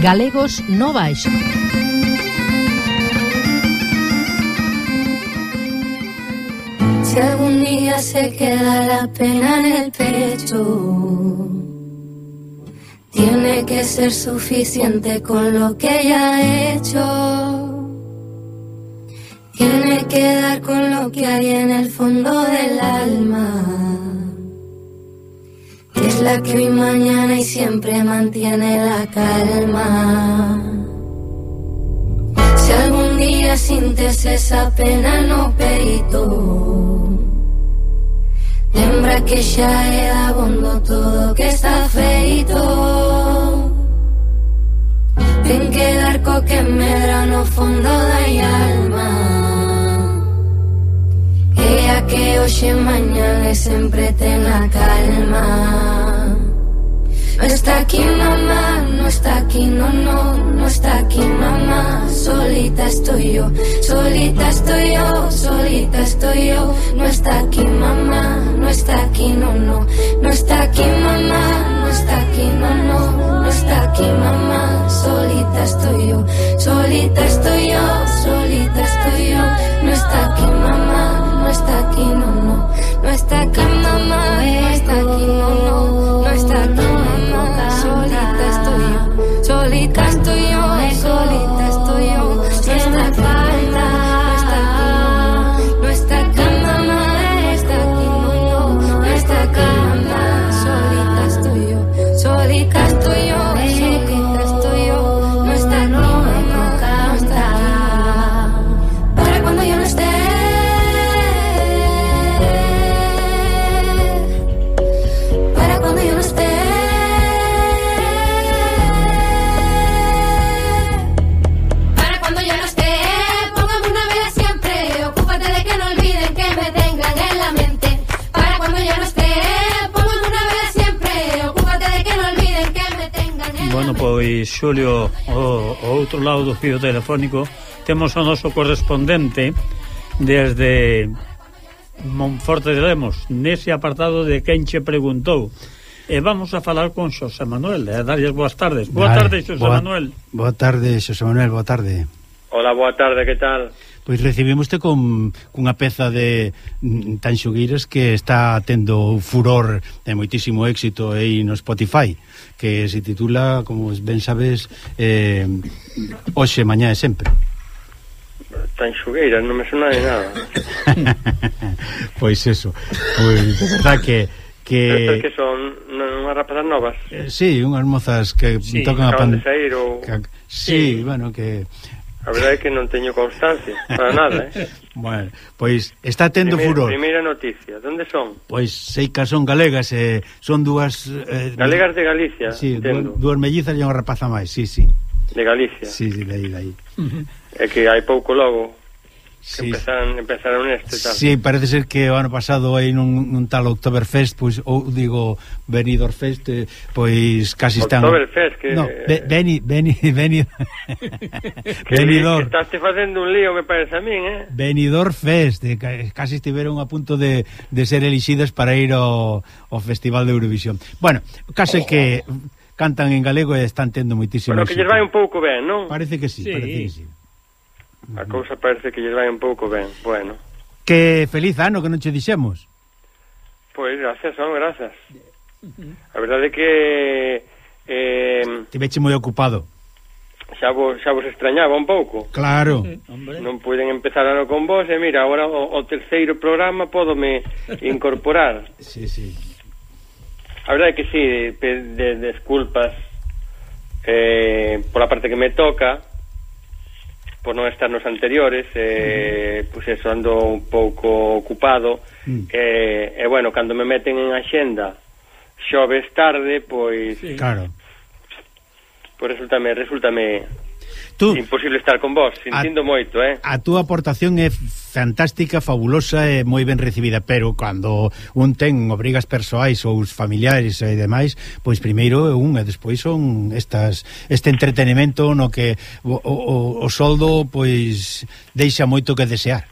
Galegos no baixo. Si algún día se queda la pena en el pecho, tiene que ser suficiente con lo que ya he hecho. Tiene que dar con lo que hay en el fondo del alma. Es la que hoy, mañana y siempre mantiene la calma. Si algún día sientes esa pena no peito Lembra que xa é abondo todo que está feito. Ten que dar co que medra no fondo da alma día que hoxe mañan e sempre ten a calma. No está aquí mamá, no está aquí no, no, no está aquí mamá. Solita estoy yo, solita estoy yo, solita estoy yo. No está aquí mamá, no está aquí no, no, no está aquí mamá No está aquí, no, no, no está aquí, mamá. Solita estoy yo, solita estoy yo, solita estoy yo, no está aquí, mamá. No está aquí, no, no, no está aquí mamá, no está aquí, no, no, e Xulio o, o outro lado do fío telefónico temos o noso correspondente desde Monforte de Lemos nese apartado de quen che preguntou. E vamos a falar con Xosé Manuel e a darlles boas tardes. Boa vale, tarde Xosé boa, Manuel. boa tarde Xosé Manuel, boa tarde. Hola, boa tarde, que tal? pois recibimos con cunha peza de mm, tan xogueiras que está tendo furor e moitísimo éxito aí no Spotify, que se titula, como ben sabes, eh, Oxe, Mañá e Sempre. Tan Xugueiras, non me sona de nada. [LAUGHS] pois eso, pois de verdad que que que son unhas rapazas novas. Eh, sí, unhas mozas que sí, tocan a pan... de sair ou... que... sí, sí, bueno, que A verdade é que non teño constancia, para nada, eh? [LAUGHS] bueno, pois está tendo primeira, furor. Primeira noticia, onde son? Pois sei que son galegas, eh, son dúas... Eh, galegas de Galicia, sí, entendo. Dúas mellizas e unha rapaza máis, sí, sí. De Galicia. Sí, sí, de aí, de aí. É que hai pouco logo Sí. Empezaron, empezaron este tal. Sí, parece ser que o ano pasado aí nun, nun tal Oktoberfest, pois ou digo Benidormfest, eh, pois casi están Oktoberfest que No, Be Beni Beni [LAUGHS] Beni [LAUGHS] que Estás Estás facendo un lío, me parece a min, eh? Benidormfest, eh, casi estiveron a punto de, de ser elixidas para ir ao, ao Festival de Eurovisión. Bueno, case oh. que cantan en galego e están tendo moitísimo Bueno, que lles vai un pouco ben, non? Parece que sí, sí. parece que sí. A cousa parece que lle vai un pouco ben, bueno. Que feliz ano que non che dixemos. Pois, gracias, son, grazas. A verdade é que... Eh, Tiveche moi ocupado xa vos, xa vos extrañaba un pouco. Claro. Hombre. Non poden empezar ano con vos e mira, agora o, o terceiro programa podome incorporar. [LAUGHS] sí, sí. A verdade é que sí, de, de, de desculpas eh, por a parte que me toca, por non estar nos anteriores eh, mm. pois pues eso, ando un pouco ocupado mm. eh, e bueno, cando me meten en axenda xoves tarde, pois sí. claro pois resultame, resultame Tú, Imposible estar con vos, sintindo a, moito, eh? A túa aportación é fantástica, fabulosa e moi ben recibida, pero cando un ten obrigas persoais ou os familiares e demais, pois primeiro é un e despois son estas este entretenimento no que o, o, o soldo pois deixa moito que desear.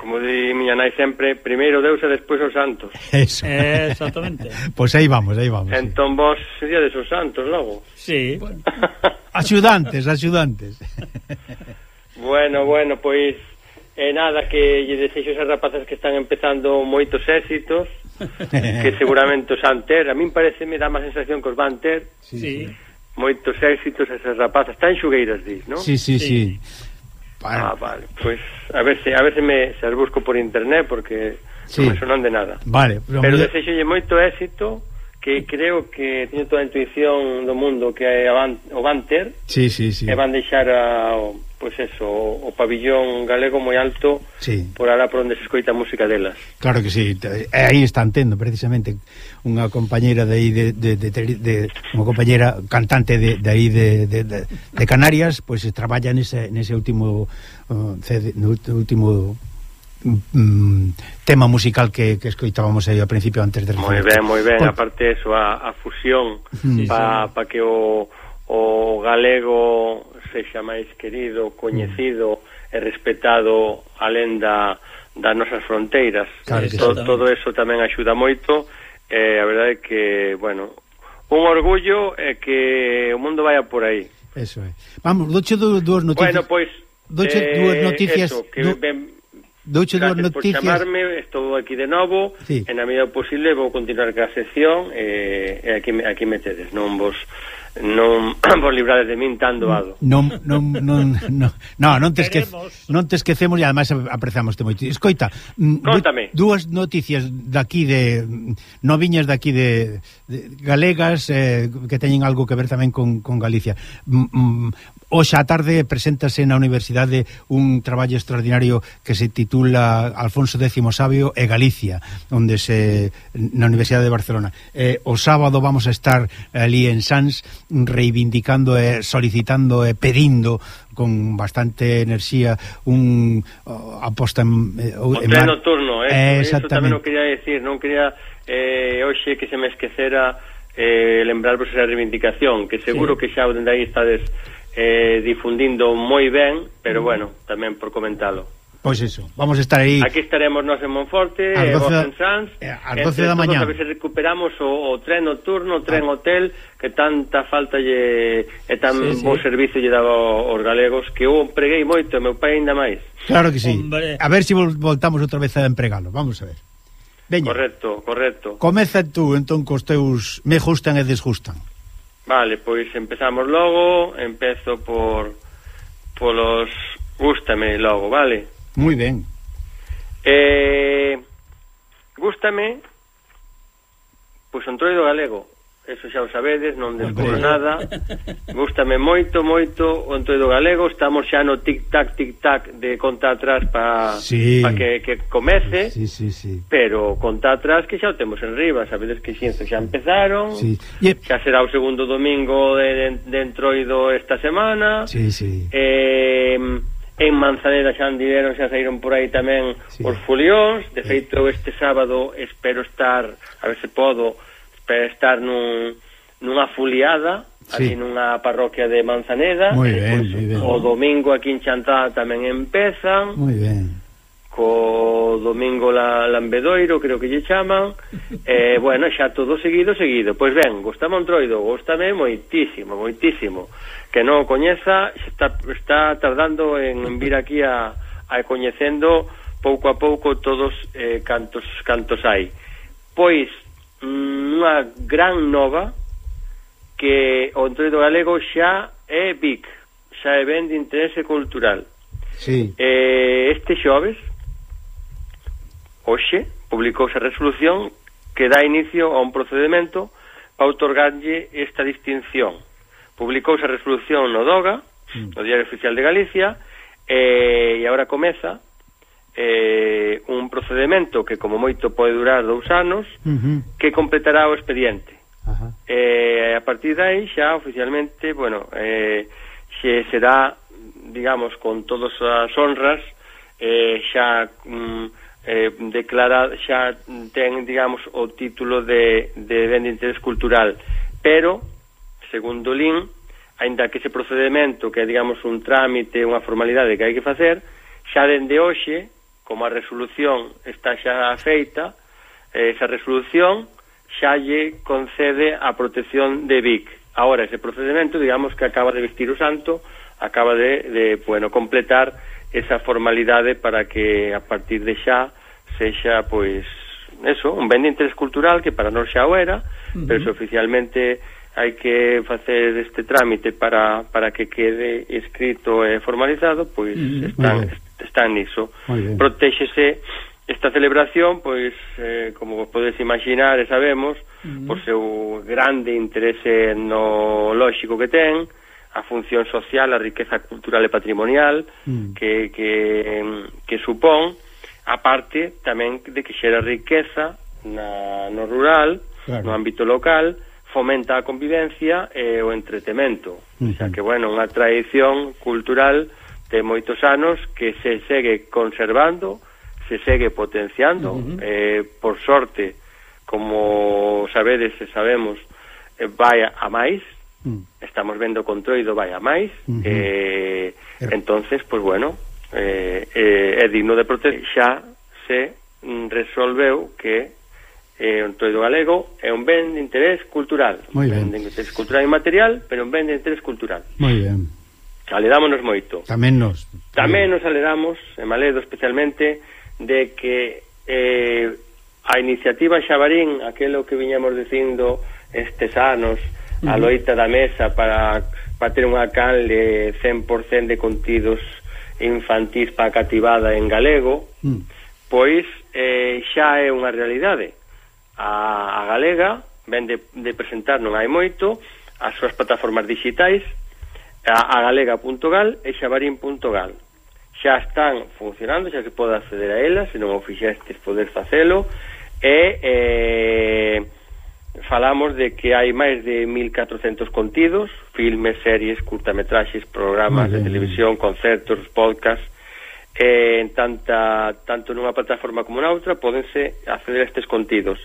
Como di miña nai sempre, primeiro Deus e despois os santos. [LAUGHS] Eso. Eh, exactamente. [LAUGHS] pois pues aí vamos, aí vamos. Entón vos seríades os santos logo. Sí. Bueno. [LAUGHS] Axudantes, axudantes. Bueno, bueno, pois é nada que lle desexo esas rapazas que están empezando moitos éxitos que [LAUGHS] seguramente os han ter. A min parece me dá má sensación que os van ter. Sí. sí. Moitos éxitos esas rapazas. Están xugueiras, dis, non? Sí, sí, sí. sí. Ah, vale. Pois a ver se a ver se me se busco por internet porque sí. non me sonan de nada. Vale, pero, pero desexolle moito éxito que creo que teño toda a intuición do mundo que é o van ter sí, sí, sí. e van deixar a, pues eso, o pabillón galego moi alto sí. por ala por onde se escoita a música delas. Claro que sí, aí están tendo precisamente unha compañeira de aí de, de, de, de, de unha compañeira cantante de, de aí de, de, de, de Canarias, pois pues, traballa nese, nese último uh, CD, no último mm, tema musical que, que escoitábamos aí ao principio antes del Moi ben, moi ben, Por... aparte eso a, a fusión mm. para pa que o, o galego sexa máis querido, coñecido mm. e respetado alén da das nosas fronteiras. Claro todo, sí. todo eso tamén axuda moito e eh, a verdade é que, bueno, un orgullo é eh, que o mundo vaya por aí. Eso é. Vamos, doche dúas noticias. Bueno, pois pues, doche eh, dúas noticias. Eso, que du... ben, Douche dúas noticias. por chamarme, estou aquí de mm, novo, sí. En a medida posible vou continuar ca sección, e, e aquí, aquí metedes, non vos non vos librades de min tan doado. Non, non, non, non, non, non te esquece, non te esquecemos e ademais apreciamos te moito. Escoita, Contame. dúas noticias daqui de noviñas daqui de, de galegas eh, que teñen algo que ver tamén con, con Galicia. M, m, Oxa a tarde preséntase na Universidade un traballo extraordinario que se titula Alfonso X Sabio e Galicia, onde se na Universidade de Barcelona. Eh, o sábado vamos a estar ali en Sans reivindicando e solicitando e pedindo con bastante enerxía un oh, aposta en, eh, o en mar... nocturno, eh? eh eso tamén non quería decir, non quería eh, hoxe que se me esquecera eh, lembrarvos esa reivindicación, que seguro sí. que xa onde aí estades eh, difundindo moi ben, pero mm. bueno, tamén por comentalo. Pois eso, vamos a estar aí. Aquí estaremos nós en Monforte, e 12 da, en Sanz, eh, ás 12 da mañá. A ver se recuperamos o, o tren nocturno, o tren ah. hotel, que tanta falta lle e tan sí, bo sí. servicio lle daba aos galegos que eu empreguei moito, meu pai ainda máis. Claro que sí. Hombre. A ver se si voltamos outra vez a empregalo, vamos a ver. Veña. Correcto, correcto. Comeza tú entón cos teus me gustan e desgustan. Vale, pois empezamos logo, empezo por polos gústame logo, vale? Moi ben. Eh, gústame pois o entroido galego eso xa o sabedes, non descubro nada. Gústame moito, moito o Entroido Galego, estamos xa no tic-tac, tic-tac de conta atrás para sí. pa que, que comece, sí, sí, sí. pero conta atrás que xa o temos en riba, sabedes que xinzo xa empezaron, sí. E... xa será o segundo domingo de, de, de Entroido esta semana, sí, sí. Eh, en Manzaneda xa andiveron, xa saíron por aí tamén sí. os folións, de feito este sábado espero estar, a ver se podo, para estar nun, nunha foliada sí. ali nunha parroquia de Manzaneda muy ben, pues, moi ben. o domingo aquí en Chantada tamén empezan moi ben co domingo la Lambedoiro, creo que lle chaman, eh, bueno, xa todo seguido, seguido. Pois ben, gosta Montroido, gostame moitísimo, moitísimo. Que non o coñeza, está, está tardando en vir aquí a, a coñecendo pouco a pouco todos eh, cantos cantos hai. Pois Mm, unha gran nova que o Entroido Galego xa é BIC, xa é ben de interese cultural. Sí. Eh, este xoves, hoxe, publicouse a resolución que dá inicio a un procedimento para outorgarlle esta distinción. Publicouse a resolución no DOGA, mm. no Diario Oficial de Galicia, eh, e agora comeza eh, un procedimento que como moito pode durar dous anos uh -huh. que completará o expediente Ajá. eh, a partir de aí xa oficialmente bueno, eh, xe será digamos con todas as honras eh, xa mm, eh, declara xa ten digamos o título de, de ben de interés cultural pero segundo Lin ainda que ese procedimento que é digamos un trámite unha formalidade que hai que facer xa dende hoxe como a resolución está xa feita, eh, esa resolución xa lle concede a protección de Vic. Ahora, ese procedimento, digamos que acaba de vestir o santo, acaba de, de bueno, completar esa formalidade para que a partir de xa sexa, pois, eso, un ben de interés cultural que para nós xa o era, uh -huh. pero se oficialmente hai que facer este trámite para, para que quede escrito e formalizado, pois mm, están, bueno están niso. Protéxese esta celebración, pois, eh, como podes podedes imaginar e sabemos, uh -huh. por seu grande interese no lóxico que ten, a función social, a riqueza cultural e patrimonial uh -huh. que, que, que supón, aparte tamén de que xera riqueza na, no rural, claro. no ámbito local, fomenta a convivencia e o entretemento. Uh -huh. O sea que, bueno, unha tradición cultural de moitos anos que se segue conservando, se segue potenciando, uh -huh. eh, por sorte, como sabedes e sabemos, eh, vai a máis, uh -huh. estamos vendo controido vai a máis, uh -huh. eh, er... entonces, pues, bueno, eh, eh, é digno de proteger. xa se mm, resolveu que eh, o entroido galego é un ben de interés cultural, Muy un ben de interés cultural e material, pero un ben de interés cultural. Moi ben aledámonos moito. Tamén nos. Tamén nos aledamos, e maledo especialmente, de que eh, a iniciativa Xabarín, aquelo que viñamos dicindo estes anos, uh -huh. a loita da mesa para, para ter unha canle 100% de contidos infantís para cativada en galego, mm. Uh -huh. pois eh, xa é unha realidade. A, a galega ven de, de presentar non hai moito as súas plataformas digitais, a, a galega.gal e xabarín.gal xa están funcionando, xa se pode acceder a elas, se non o fixestes poder facelo, e eh, falamos de que hai máis de 1400 contidos, filmes, series, curtametraxes, programas vale. de televisión, concertos, podcast, eh, en tanta, tanto nunha plataforma como na outra, podense acceder a estes contidos.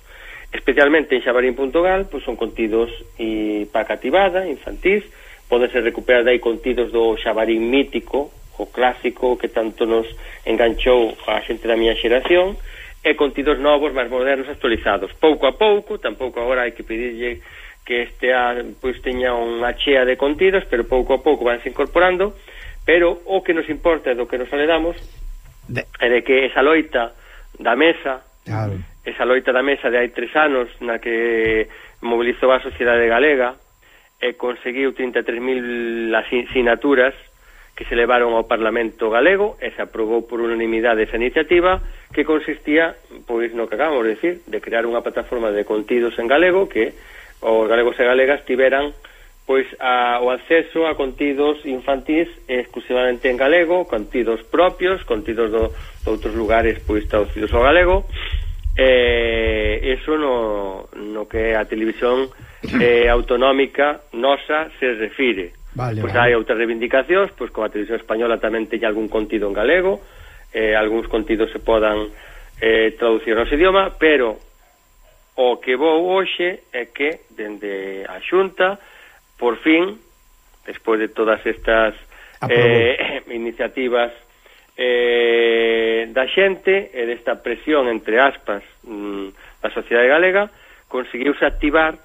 Especialmente en xabarín.gal, pois son contidos eh, e para cativada, infantis, podese recuperar dai contidos do xabarín mítico, o clásico que tanto nos enganchou a xente da miña xeración, e contidos novos, máis modernos, actualizados. Pouco a pouco, tampouco agora hai que pedirlle que este a, pois teña unha chea de contidos, pero pouco a pouco vanse incorporando, pero o que nos importa do que nos aledamos de... é de que esa loita da mesa, claro. esa loita da mesa de hai tres anos na que mobilizou a sociedade galega, e conseguiu 33.000 sinaturas que se levaron ao Parlamento galego e se aprobou por unanimidade esa iniciativa que consistía, pois no que acabamos de decir, de crear unha plataforma de contidos en galego que os galegos e galegas tiveran pois a, o acceso a contidos infantís exclusivamente en galego, contidos propios, contidos do, de outros lugares pois traducidos ao galego. Eh, eso no, no que a televisión [COUGHS] eh, autonómica nosa se refire. Vale, pois vale. hai outras reivindicacións, pois como a televisión española tamén teña algún contido en galego, eh, algúns contidos se podan eh, traducir ao idioma, pero o que vou hoxe é que dende a Xunta por fin, despois de todas estas eh, [COUGHS] iniciativas eh, da xente e desta presión entre aspas mm, da sociedade galega, conseguiuse activar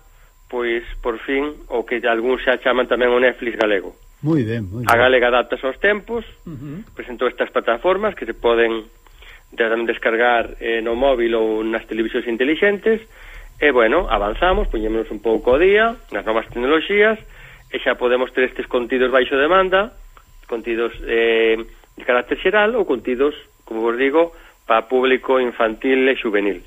pois por fin o que algúns xa chaman tamén o Netflix galego. Moi ben, moi ben. A galega adapta aos tempos, uh -huh. presentou estas plataformas que se poden descargar eh, no móvil ou nas televisións intelixentes, e bueno, avanzamos, poñémonos un pouco o día nas novas tecnoloxías, e xa podemos ter estes contidos baixo demanda, contidos eh, de carácter xeral ou contidos, como vos digo, para público infantil e juvenil.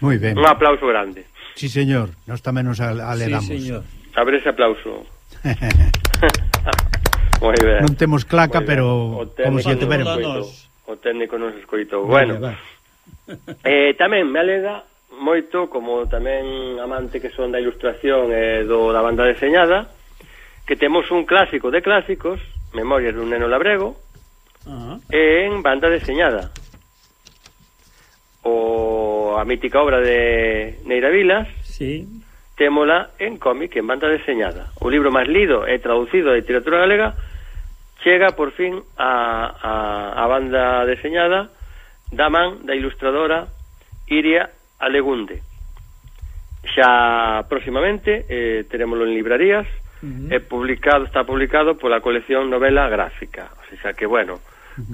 Moi ben. Un aplauso grande. Sí, señor, nós tamén nos alegamos. Sí, señor. Abre ese aplauso. [LAUGHS] Moi ben. Non temos claca, pero como se te veremos. O técnico nos escoitou. Bueno, vale, [LAUGHS] eh, tamén me alega moito, como tamén amante que son da ilustración e eh, do, da banda deseñada, que temos un clásico de clásicos, Memorias dun neno labrego, uh -huh. en banda deseñada. O a mítica obra de Neira Vilas sí. témola en cómic en banda deseñada o libro máis lido e traducido de literatura galega chega por fin a, a, a banda deseñada da man da ilustradora Iria Alegunde xa próximamente eh, terémoslo en librarías uh eh, -huh. publicado está publicado pola colección novela gráfica o sea que bueno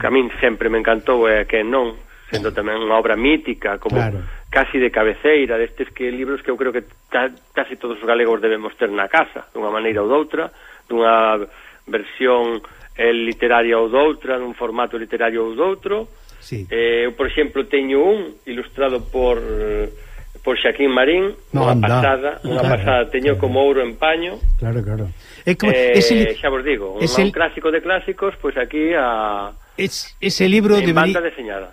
que a min sempre me encantou é que non sendo tamén unha obra mítica, como claro. casi de cabeceira, destes que libros que eu creo que casi todos os galegos debemos ter na casa, dunha maneira ou doutra, dunha versión eh, literaria ou doutra, dun formato literario ou doutro. Sí. Eh, eu, por exemplo, teño un ilustrado por eh, por Xaquín Marín, no, unha pasada, unha pasada, teño como ouro en paño. Claro, claro. É como, eh, ese, xa vos digo, ese, un clásico de clásicos, pois pues aquí a... Es, ese libro debería,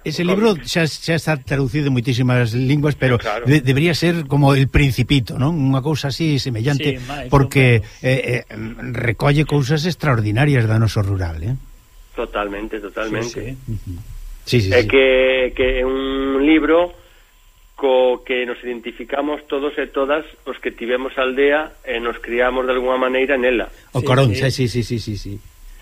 ese libro xa, xa está traducido en moitísimas linguas pero sí, claro. de, debería ser como el principito non unha cousa así semellante sí, máis, porque eh, eh, recolle cousas extraordinarias da noso rural eh? totalmente totalmente sí, sí. Uh -huh. sí, sí, é sí. que é un libro co que nos identificamos todos e todas os que tivemos aldea e nos criamos de alguna maneira nela. O sí, corón, sí, sí, sí, sí, sí. sí.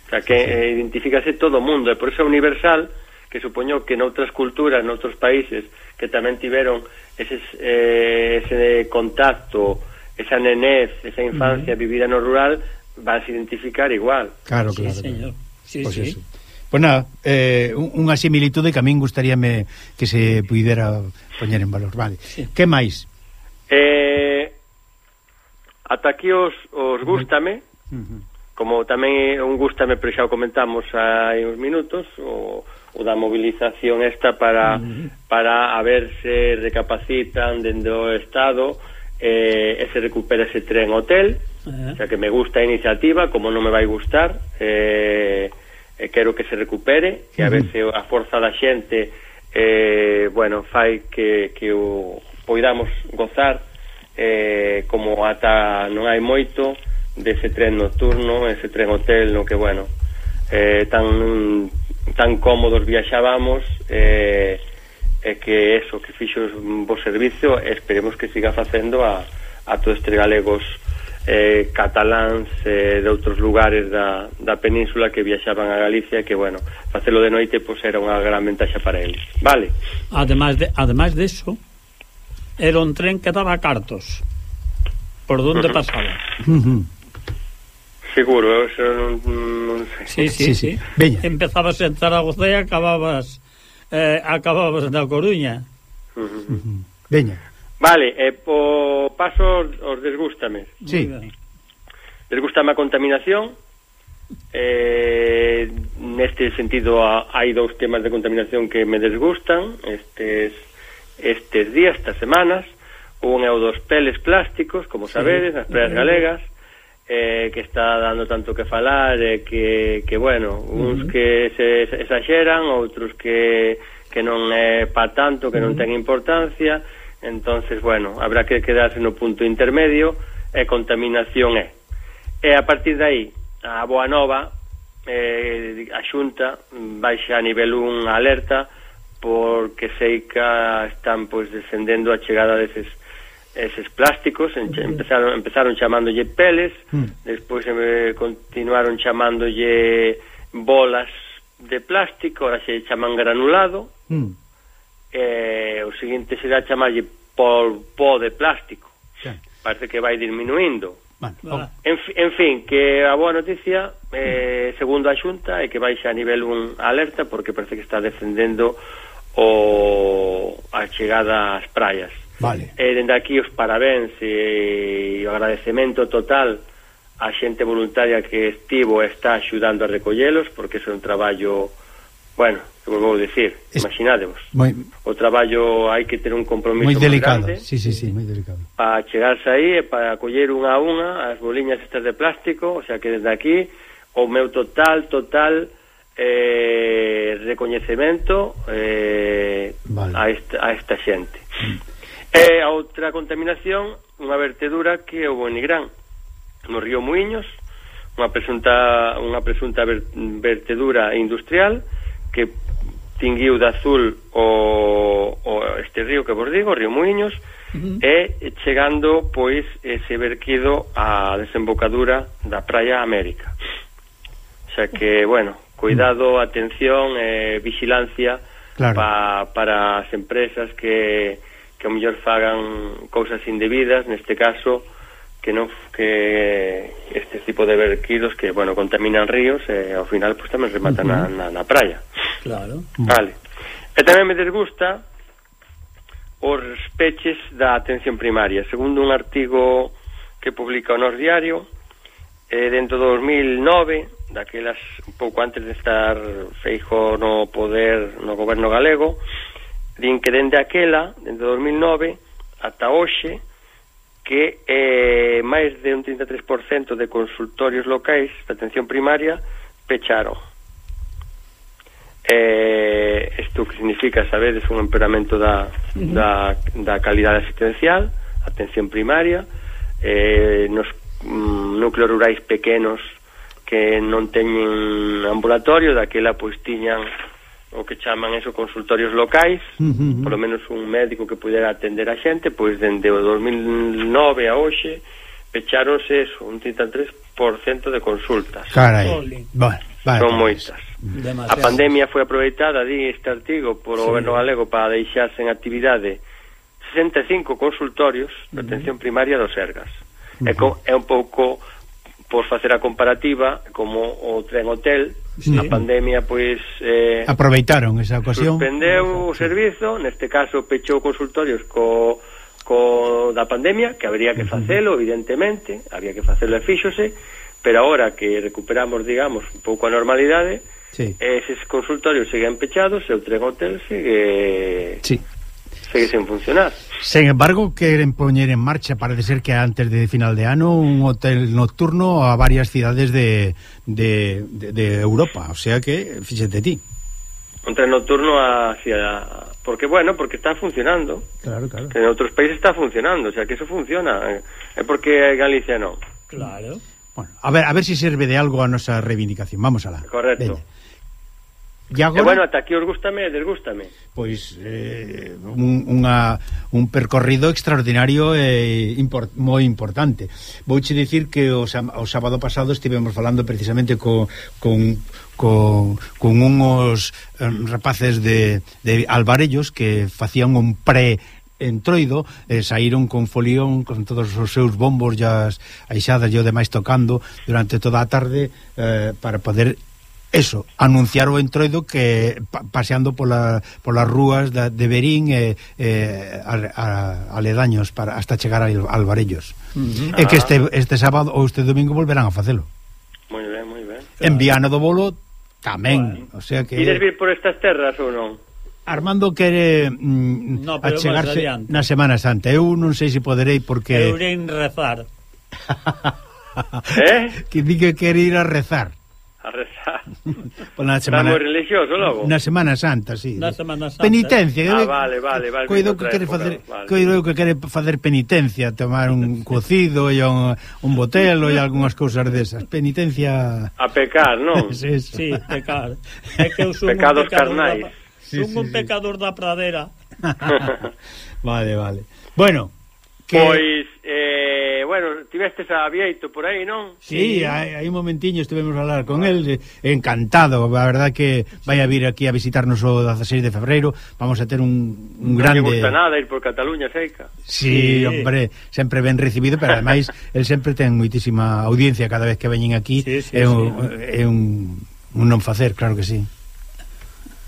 O sea, que sí, sí. Eh, identificase todo o mundo, e por iso é universal, que supoño que noutras culturas, noutros países, que tamén tiveron eses, eh, ese contacto, esa nenez, esa infancia uh -huh. vivida no rural, vas a identificar igual. Claro, claro. Sí, señor. Sí, pues sí. Eso. Pues nada, eh, unha similitude que a min gustaríame que se pudera poñer en valor. Vale. Sí. Que máis? Eh, ata aquí os, os gústame, uh -huh. como tamén un gustame, pero xa o comentamos hai uns minutos, o, o da movilización esta para, uh -huh. para a ver se recapacitan dende o Estado eh, e se recupera ese tren hotel, uh -huh. o sea que me gusta a iniciativa, como non me vai gustar, eh, e quero que se recupere, que a veces a forza da xente eh, bueno, fai que, que o poidamos gozar eh, como ata non hai moito dese tren nocturno, ese tren hotel no que, bueno, eh, tan, tan cómodos viaxábamos eh, e que eso, que fixo un bo servicio esperemos que siga facendo a, a todos estes galegos eh, cataláns eh, de outros lugares da, da península que viaxaban a Galicia que, bueno, facelo de noite pois, era unha gran ventaxa para eles. Vale. Ademais de, ademais de eso, era un tren que daba cartos. Por donde uh -huh. pasaba. Uh -huh. Seguro, eso non, non sei. Sí, sí, sí. sí. sí. Empezabas en Zaragoza e acababas, eh, acababas na Coruña. Uh -huh. Uh -huh. Veña. Vale, e po paso os desgústame. Sí. Desgústame a contaminación. Eh, neste sentido a, hai dous temas de contaminación que me desgustan estes estes días, estas semanas. Un é o dos peles plásticos, como sabedes, nas praias galegas, eh, que está dando tanto que falar, eh, que, que, bueno, uns uh -huh. que se exageran, outros que, que non é pa tanto, que non ten importancia, entonces bueno, habrá que quedarse no punto intermedio e contaminación é. E a partir de aí, a Boa Nova eh, a Xunta baixa a nivel 1 alerta porque Seica están pois descendendo a chegada deses eses plásticos en, empezaron empezaron chamándolle peles, mm. despois eh, continuaron chamándolle bolas de plástico, ahora se chaman granulado. Mm eh, o seguinte será chamalle polpo de plástico. Sí. Parece que vai disminuindo. Bueno, en, en fin, que a boa noticia eh, segundo a xunta é que baixa a nivel un alerta porque parece que está defendendo o a chegada ás praias. Vale. E dende aquí os parabéns e, e o agradecemento total a xente voluntaria que estivo e está axudando a recollelos porque é un traballo, bueno, como vou decir, es... imaginádevos. Moi... O traballo hai que ter un compromiso moi delicado, grande sí, sí, sí, moi delicado. Para chegarse aí e para coller unha a unha as boliñas estas de plástico, o sea que desde aquí o meu total total eh, recoñecemento eh, vale. a, esta, a esta xente. Mm. E eh, a outra contaminación, unha vertedura que o Bonigrán, no río Muiños, unha presunta unha presunta vertedura industrial que tinguiu de azul o, o este río que vos digo, o río Muiños, uh -huh. e chegando, pois, ese verquido á desembocadura da Praia América. O Xa que, bueno, cuidado, atención, eh, vigilancia claro. pa, para as empresas que, que o mellor fagan cousas indebidas, neste caso, que non que este tipo de verquidos que, bueno, contaminan ríos e ao final, pois, tamén rematan uh -huh. na, na, na praia. Claro. Vale. E tamén me desgusta os peches da atención primaria. Segundo un artigo que publica o Nos Diario, eh, dentro do 2009, daquelas un pouco antes de estar feijo no poder no goberno galego, din que dende aquela, dende 2009, ata hoxe, que eh, máis de un 33% de consultorios locais de atención primaria pecharon eh, isto que significa sabedes un empeoramento da, uh -huh. da, da calidade asistencial atención primaria eh, nos mm, núcleos rurais pequenos que non teñen ambulatorio daquela pois tiñan o que chaman eso consultorios locais, uh -huh. polo menos un médico que pudera atender a xente, pois dende o 2009 a hoxe pecharonse eso, un 33% de consultas. Carai. Vale, vale, Son moitas. Demasiado. A pandemia foi aproveitada, di este artigo, por sí. goberno galego para deixarse en actividade 65 consultorios de atención primaria dos Sergas. Uh -huh. É, co, é un pouco por facer a comparativa como o tren hotel sí. a pandemia pois eh, aproveitaron esa ocasión suspendeu o servizo, neste caso pechou consultorios co, co da pandemia que habría que facelo, evidentemente había que facelo e fíxose pero agora que recuperamos digamos un pouco a normalidade Sí. Eh, Eses consultorios seguen pechados e o Tren Hotel segue... Sí segue sen funcionar. Sen embargo, queren poñer en marcha, parece ser que antes de final de ano, un hotel nocturno a varias cidades de, de, de, de Europa. O sea que, fíxete ti. Un tren nocturno hacia... Porque, bueno, porque está funcionando. Claro, claro. Que en outros países está funcionando, o sea que eso funciona. É porque Galicia non. Claro. Bueno, a ver, a ver si sirve de algo a nosa reivindicación. Vamos alá. Correcto. Venga. E agora... E bueno, ata aquí os gustame e desgústame. Pois eh, un, unha, un percorrido extraordinario e import, moi importante. Vouche dicir que o, o sábado pasado estivemos falando precisamente co, con, co, con unhos rapaces de, de Alvarellos que facían un pre entroido, eh, saíron con folión con todos os seus bombos e as aixadas e o demais tocando durante toda a tarde eh, para poder eso, anunciar o entroido que pa, paseando pola, polas rúas da, de Berín e eh, eh, a, a, aledaños para hasta chegar a Alvarellos. Uh mm-hmm. -huh. E que ah. este, este sábado ou este domingo volverán a facelo. Moi ben, moi ben. En Viana do Bolo tamén, bueno. o sea que Ides vir por estas terras ou non? Armando quere mm, no, achegarse na Semana Santa. Eu non sei se poderei porque Eu irei rezar. [LAUGHS] eh? [LAUGHS] Que di que quere ir a rezar a rezar. Pois na semana Estamos religioso logo. Na Semana Santa, si. Sí. Na Semana Santa. Penitencia. Ah, vale, vale, vale. Coido que quere facer, vale. coido que quere facer penitencia, tomar un cocido e un, un botelo e algunhas cousas desas. Penitencia a pecar, non? Si, [LAUGHS] sí, sí, pecar. É que eu son pecados un pecador carnais. Da, sí, sí, un sí. pecador da pradera. [LAUGHS] vale, vale. Bueno, Que... Pois, eh, bueno, tivestes a Vieito por aí, non? Sí, sí. hai, hai un momentiño estivemos a hablar con el, encantado, a verdad que vai a vir aquí a visitarnos o 16 de febreiro, vamos a ter un, un non grande... Non gusta nada ir por Cataluña, seica. Sí, sí, hombre, sempre ben recibido, pero ademais, [LAUGHS] el sempre ten moitísima audiencia cada vez que veñen aquí, sí, sí, é, un, sí. é un, un non facer, claro que sí.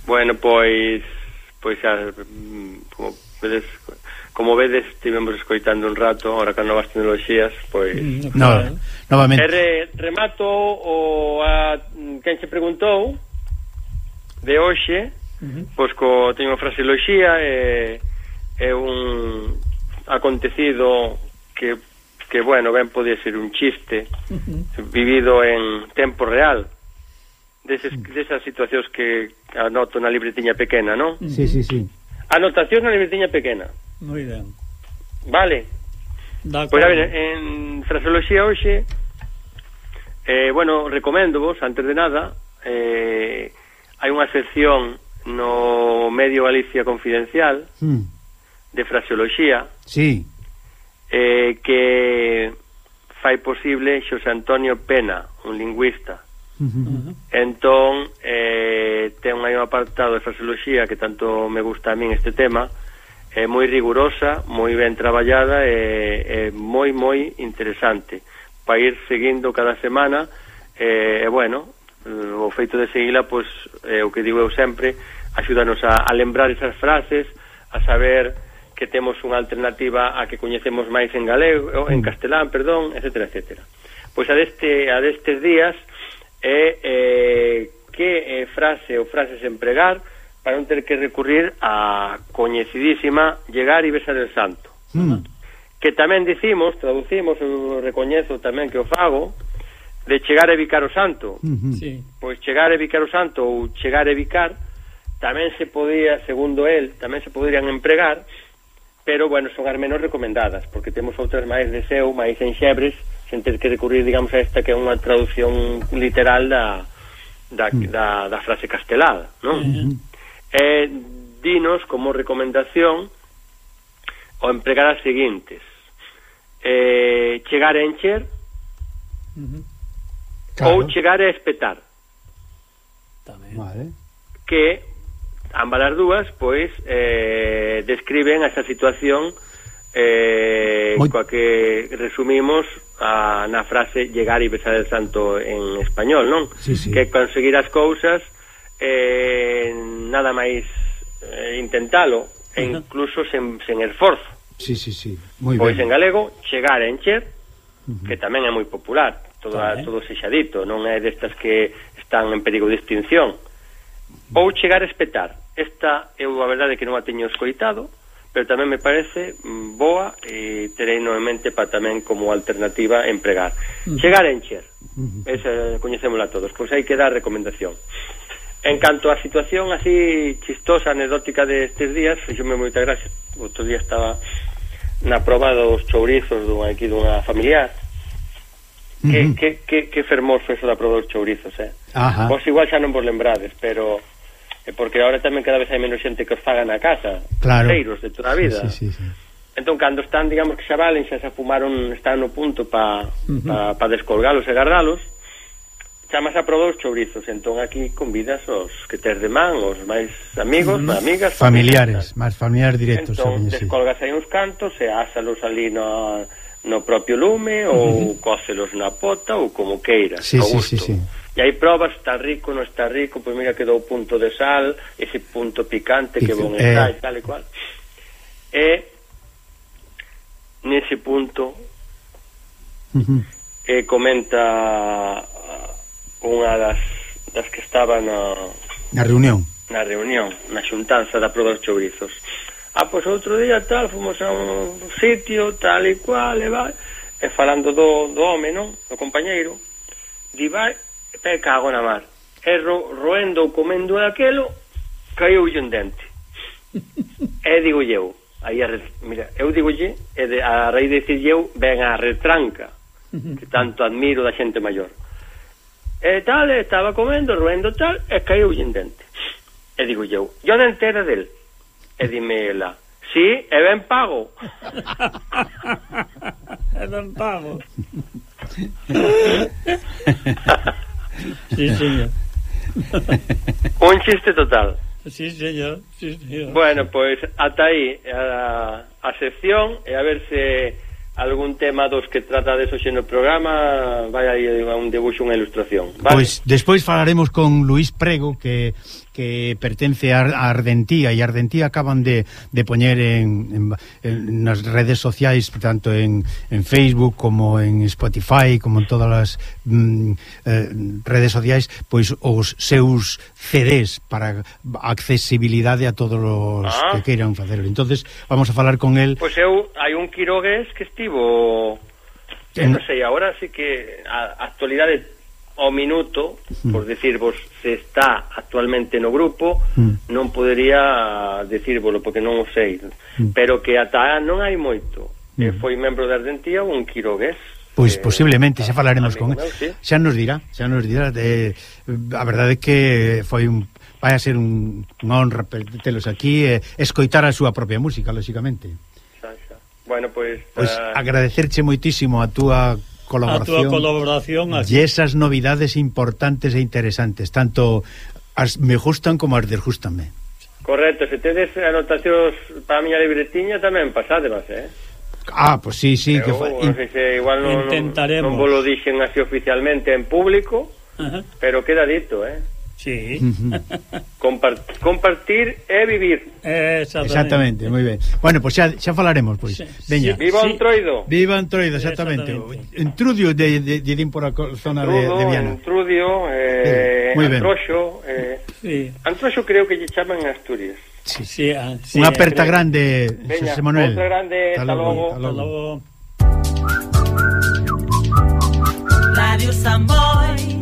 Bueno, pois, pois, a, mm, como vedes como vedes, estivemos escoitando un rato ahora con novas tecnologías, pois... No, novamente. Re, remato o a quen se preguntou de hoxe, uh -huh. pois co teño fraseoloxía e é un acontecido que que bueno, ben podía ser un chiste uh -huh. vivido en tempo real. Deses, mm. desas situacións que anoto na libretiña pequena, non? Sí, sí, sí. Anotación na libretiña pequena. Moi ben. Vale. Pois pues, a ver, en fraseoloxía hoxe eh, bueno, recomendo vos, antes de nada eh, hai unha sección no Medio Galicia Confidencial hmm. de fraseoloxía sí. eh, que fai posible Xosé Antonio Pena, un lingüista Uh. Entón, eh, ten aí un apartado de fraseoloxía que tanto me gusta a min este tema, é moi rigurosa, moi ben traballada e e moi, moi interesante para ir seguindo cada semana e, eh, bueno, eh, o feito de seguila, pois, é, o que digo eu sempre, axúdanos a, a lembrar esas frases, a saber que temos unha alternativa a que coñecemos máis en galego, en mm. castelán, perdón, etcétera, etcétera. Pois a deste a destes días e eh, que eh, frase ou frases empregar para non ter que recurrir a coñecidísima llegar e besar el santo. Mm. Que tamén dicimos, traducimos, eu recoñezo tamén que o fago, de chegar e vicar o santo. Uh sí. Pois chegar e vicar o santo ou chegar e vicar tamén se podía, segundo el, tamén se poderían empregar, pero, bueno, son as menos recomendadas, porque temos outras máis de seu, máis enxebres, sen ter que recurrir, digamos, a esta que é unha traducción literal da, da, mm. da, da frase castelada, non? Uh -huh. E dinos, como recomendación, o empregar as seguintes. Eh, chegar a encher mm-hmm. uh -huh. claro. ou chegar a espetar. Tamén. Vale. Que ambas as dúas, pois, eh, describen esa situación eh, Moi... coa que resumimos a, na frase llegar e besar el santo en español, non? Sí, sí. Que conseguir as cousas eh, nada máis eh, intentalo, e incluso sen, sen esforzo. Sí, sí, sí. Muy pois ben. en galego, chegar a encher, uh -huh. que tamén é moi popular, toda, Tamé. todo sexadito, non é destas que están en perigo de extinción. Ou chegar a espetar. Esta eu a verdade que non a teño escoitado, pero tamén me parece mm, boa e terei en mente para tamén como alternativa empregar. Chegar a encher, esa coñecémola todos, pois hai que dar recomendación. En canto á situación así chistosa, anedótica destes días, fixome moita gracia, outro día estaba na proba dos chourizos dun, aquí dunha familiar, Que, uh -huh. que, que, que fermoso eso da prova dos chourizos, eh? Ajá. Vos igual xa non vos lembrades, pero e porque ahora tamén cada vez hai menos xente que os faga na casa claro. de toda a vida sí, sí, sí, sí. entón cando están, digamos que xa valen xa se fumaron, están no punto para uh -huh. pa, pa descolgalos e gardalos chamas a probar os chourizos entón aquí convidas os que tes de man os máis amigos, mm, amigas familiares, máis familiares directos entón descolgas sí. aí uns cantos e ásalos ali no, no propio lume ou uh -huh. cócelos na pota ou como queiras sí, sí, gusto. sí, sí. E hai probas, está rico, non está rico, pois mira que dou punto de sal, ese punto picante que bon eh... está e tal e cual. E nese punto uh -huh. eh, comenta unha das, das que estaba na... Na reunión. Na reunión, na xuntanza da proba dos chourizos. Ah, pois outro día tal, fomos a un sitio tal e cual, e vai... E falando do, do home, non? Do compañeiro. Di vai e cago na mar. E ro, roendo ou comendo aquelo, caiu un dente. e digo eu, aí a, mira, eu digo lle, e de, a raíz de dicir eu, ven a retranca, que tanto admiro da xente maior. E tal, estaba comendo, roendo tal, e caiu un dente. E digo eu, yo non entera del. E dime ela, sí, e ben pago. [LAUGHS] e ben pago. [LAUGHS] Sí, señor. [LAUGHS] Un chiste total. Sí, señor. Sí, señor. Bueno, pois pues, ata aí eh, a, a sección e a ver se algún tema dos que trata de hoxe no programa, vai aí un debuxo, unha ilustración. Vale? Pois despois falaremos con Luís Prego que que pertence a Ardentía e Ardentía acaban de, de poñer en, en, en nas redes sociais tanto en, en Facebook como en Spotify como en todas as mm, eh, redes sociais pois os seus CDs para accesibilidade a todos os ah. que queiran facelo entonces vamos a falar con el Pois eu, hai un Quirogues que estivo vivo en... non sei, agora sí que a actualidade ao minuto, mm. por decirvos se está actualmente no grupo, mm. non podería decírvolo porque non o sei, mm. pero que ata non hai moito. Mm. E foi membro da Ardentía un quirogués. Pois eh, posiblemente xa falaremos con meu, sí. xa nos dirá, xa nos dirá de, a verdade é que foi un vai a ser un, unha honra telos aquí e escoitar a súa propia música, lóxicamente. Bueno, pois... Pues, pois uh... agradecerche moitísimo a túa colaboración. A túa colaboración. E esas novidades importantes e interesantes, tanto as me gustan como as desgustanme. Correcto, se tedes anotacións para a miña libretiña tamén pasádelas, eh? Ah, pois pues sí, sí, Eu, que fa... non sei se igual non, Intentaremos. non vos lo dixen así oficialmente en público, uh -huh. pero queda dito, eh? Sí. Compar compartir e vivir. Exactamente, moi ben. Bueno, pois xa, xa falaremos, pois. Veña. Viva troido. Viva Antroido, exactamente. Entrudio de, de, de, de por a zona de, de Viana. Entrudio, eh. Antroxo, eh, Sí. Antroxo creo que lle chaman en Asturias. Sí. Sí, ah, sí, Unha aperta creo. grande, Veña, José Manuel. grande, Hasta logo, logo. hasta logo. Radio Samboy.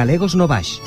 Galegos no Baix.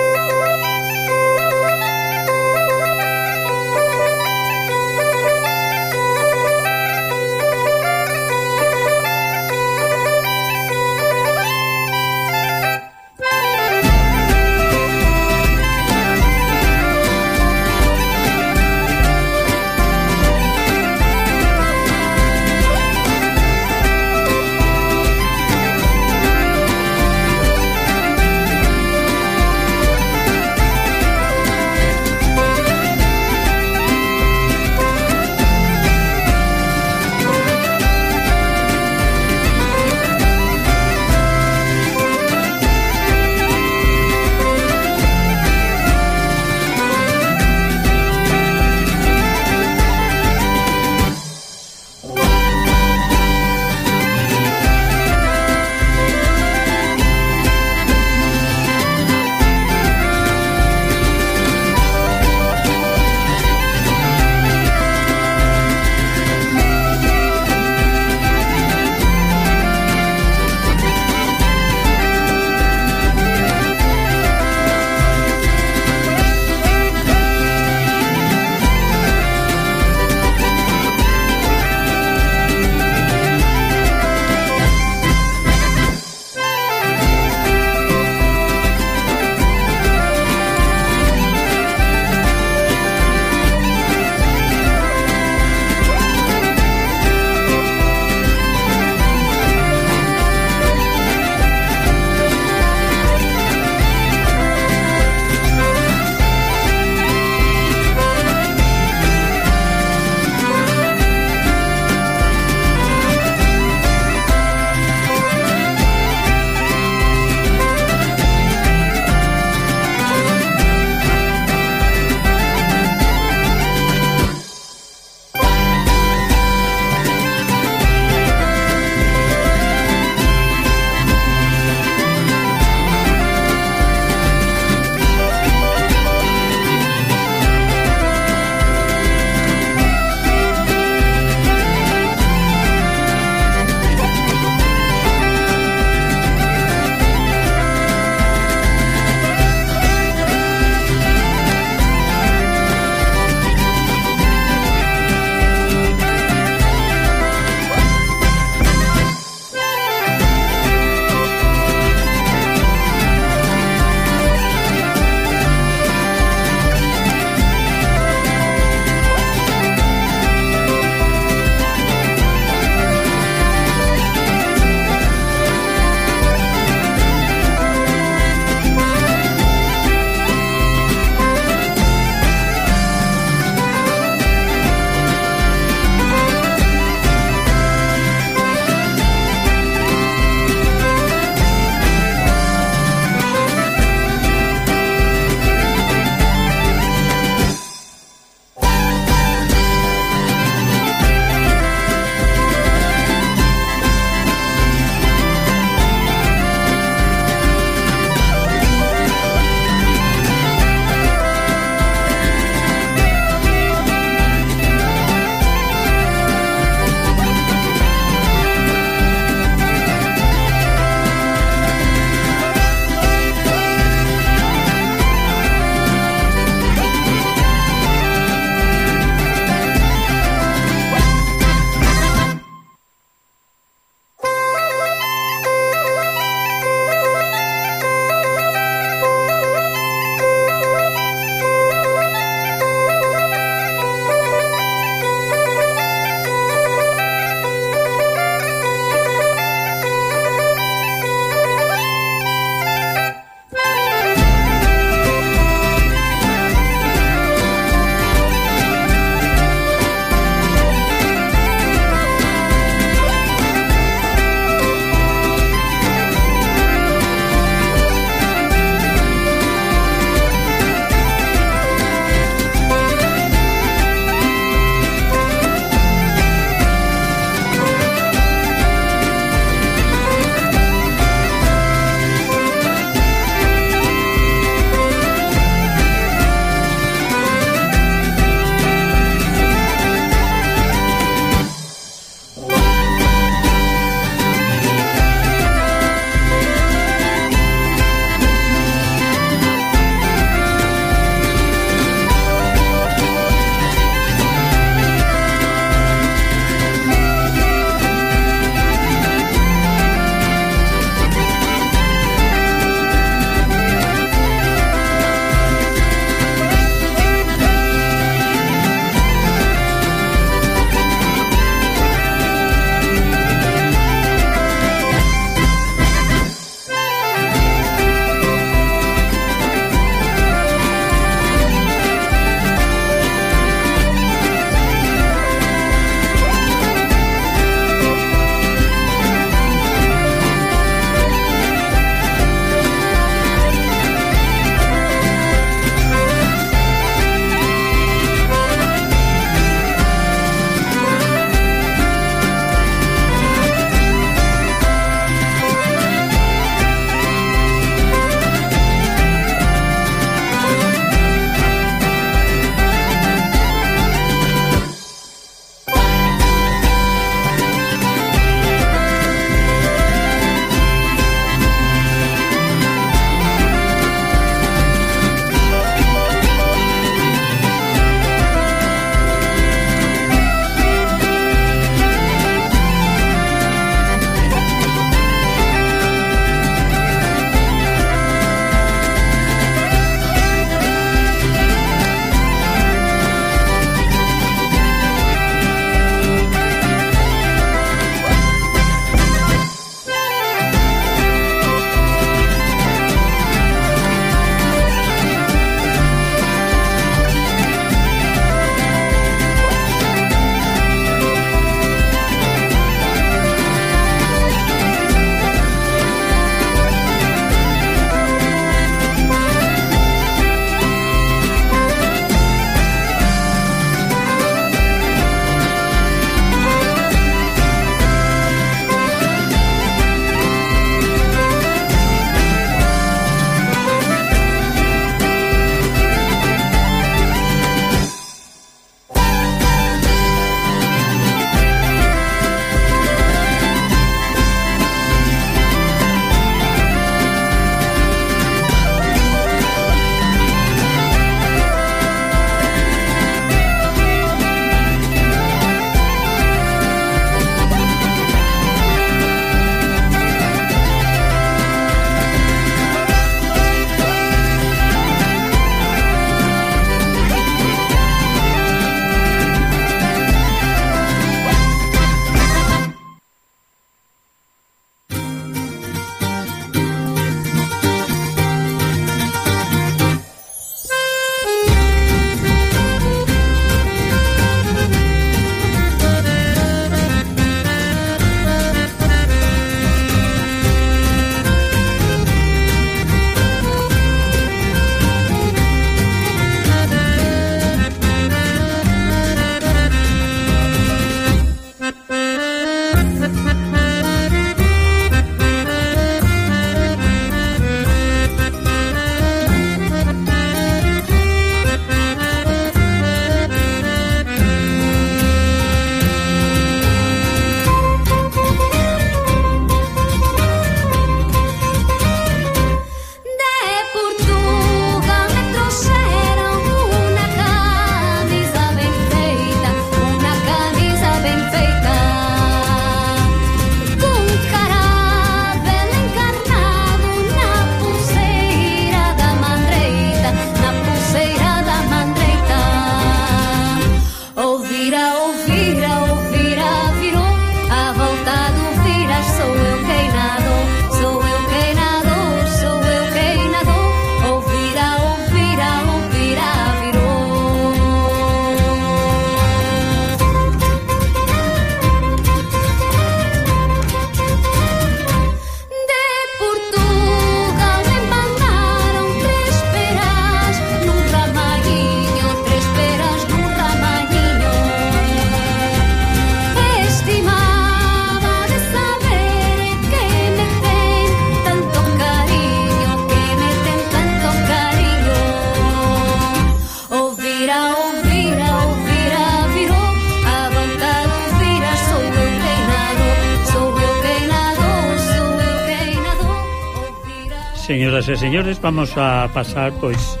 señoras e señores, vamos a pasar, pois,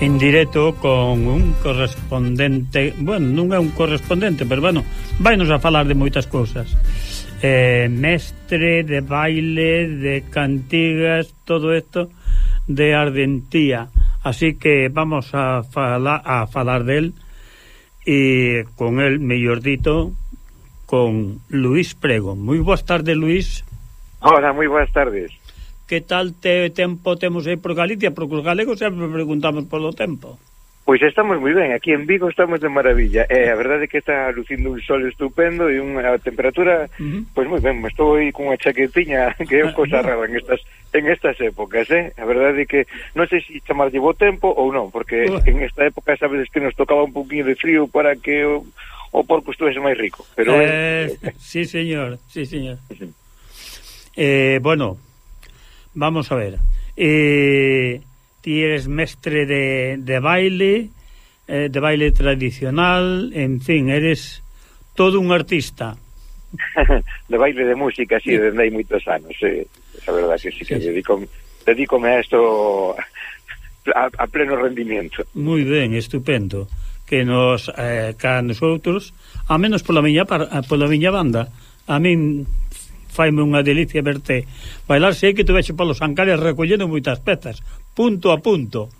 en directo con un correspondente, bueno, non é un correspondente, pero bueno, vainos a falar de moitas cousas. Eh, mestre de baile, de cantigas, todo isto de Ardentía. Así que vamos a falar a falar del e con el mellor dito con Luis Prego. Moi boas tardes, Luis. Hola, moi boas tardes que tal te tempo temos aí por Galicia, porque os galegos sempre preguntamos polo tempo. Pois estamos moi ben, aquí en Vigo estamos de maravilla. Eh, a verdade é que está lucindo un sol estupendo e unha temperatura, uh -huh. pois moi ben, estou aí cunha chaquetiña, [LAUGHS] que é cousa rara en estas en estas épocas, eh? A verdade é que non sei se chamarlle bo tempo ou non, porque uh. en esta época sabes que nos tocaba un poquinho de frío para que o, o porco estuvese máis rico, pero eh, eh, sí, señor, sí, señor. Sí. Eh, bueno, Vamos a ver. Eh, ti eres mestre de, de baile, eh, de baile tradicional, en fin, eres todo un artista. [LAUGHS] de baile de música, sí, sí. desde hai moitos anos, eh. Esa verdade que sí, sí que sí. dedico, dedícome a esto a, a pleno rendimiento. Moi ben, estupendo que nos eh, ca nosotros, a menos pola miña eh, pola miña banda, a min faime unha delicia verte bailar, sei que tuvexe polos ancares recollendo moitas pezas, punto a punto.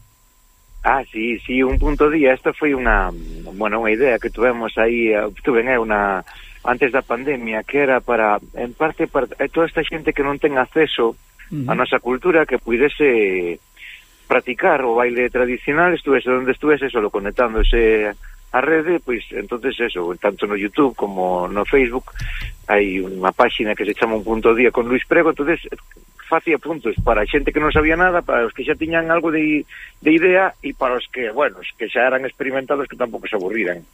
Ah, sí, sí, un punto día, esta foi unha, bueno, unha idea que tuvemos aí, tuve eh, unha antes da pandemia, que era para, en parte, para eh, toda esta xente que non ten acceso uh -huh. a nosa cultura, que puidese practicar o baile tradicional, estuvese onde estuvese, solo conectándose a rede, pois, entonces eso, tanto no YouTube como no Facebook, hai unha páxina que se chama Un Punto Día con Luis Prego, entonces facía puntos para a xente que non sabía nada, para os que xa tiñan algo de, de idea e para os que, bueno, os que xa eran experimentados que tampouco se aburriran.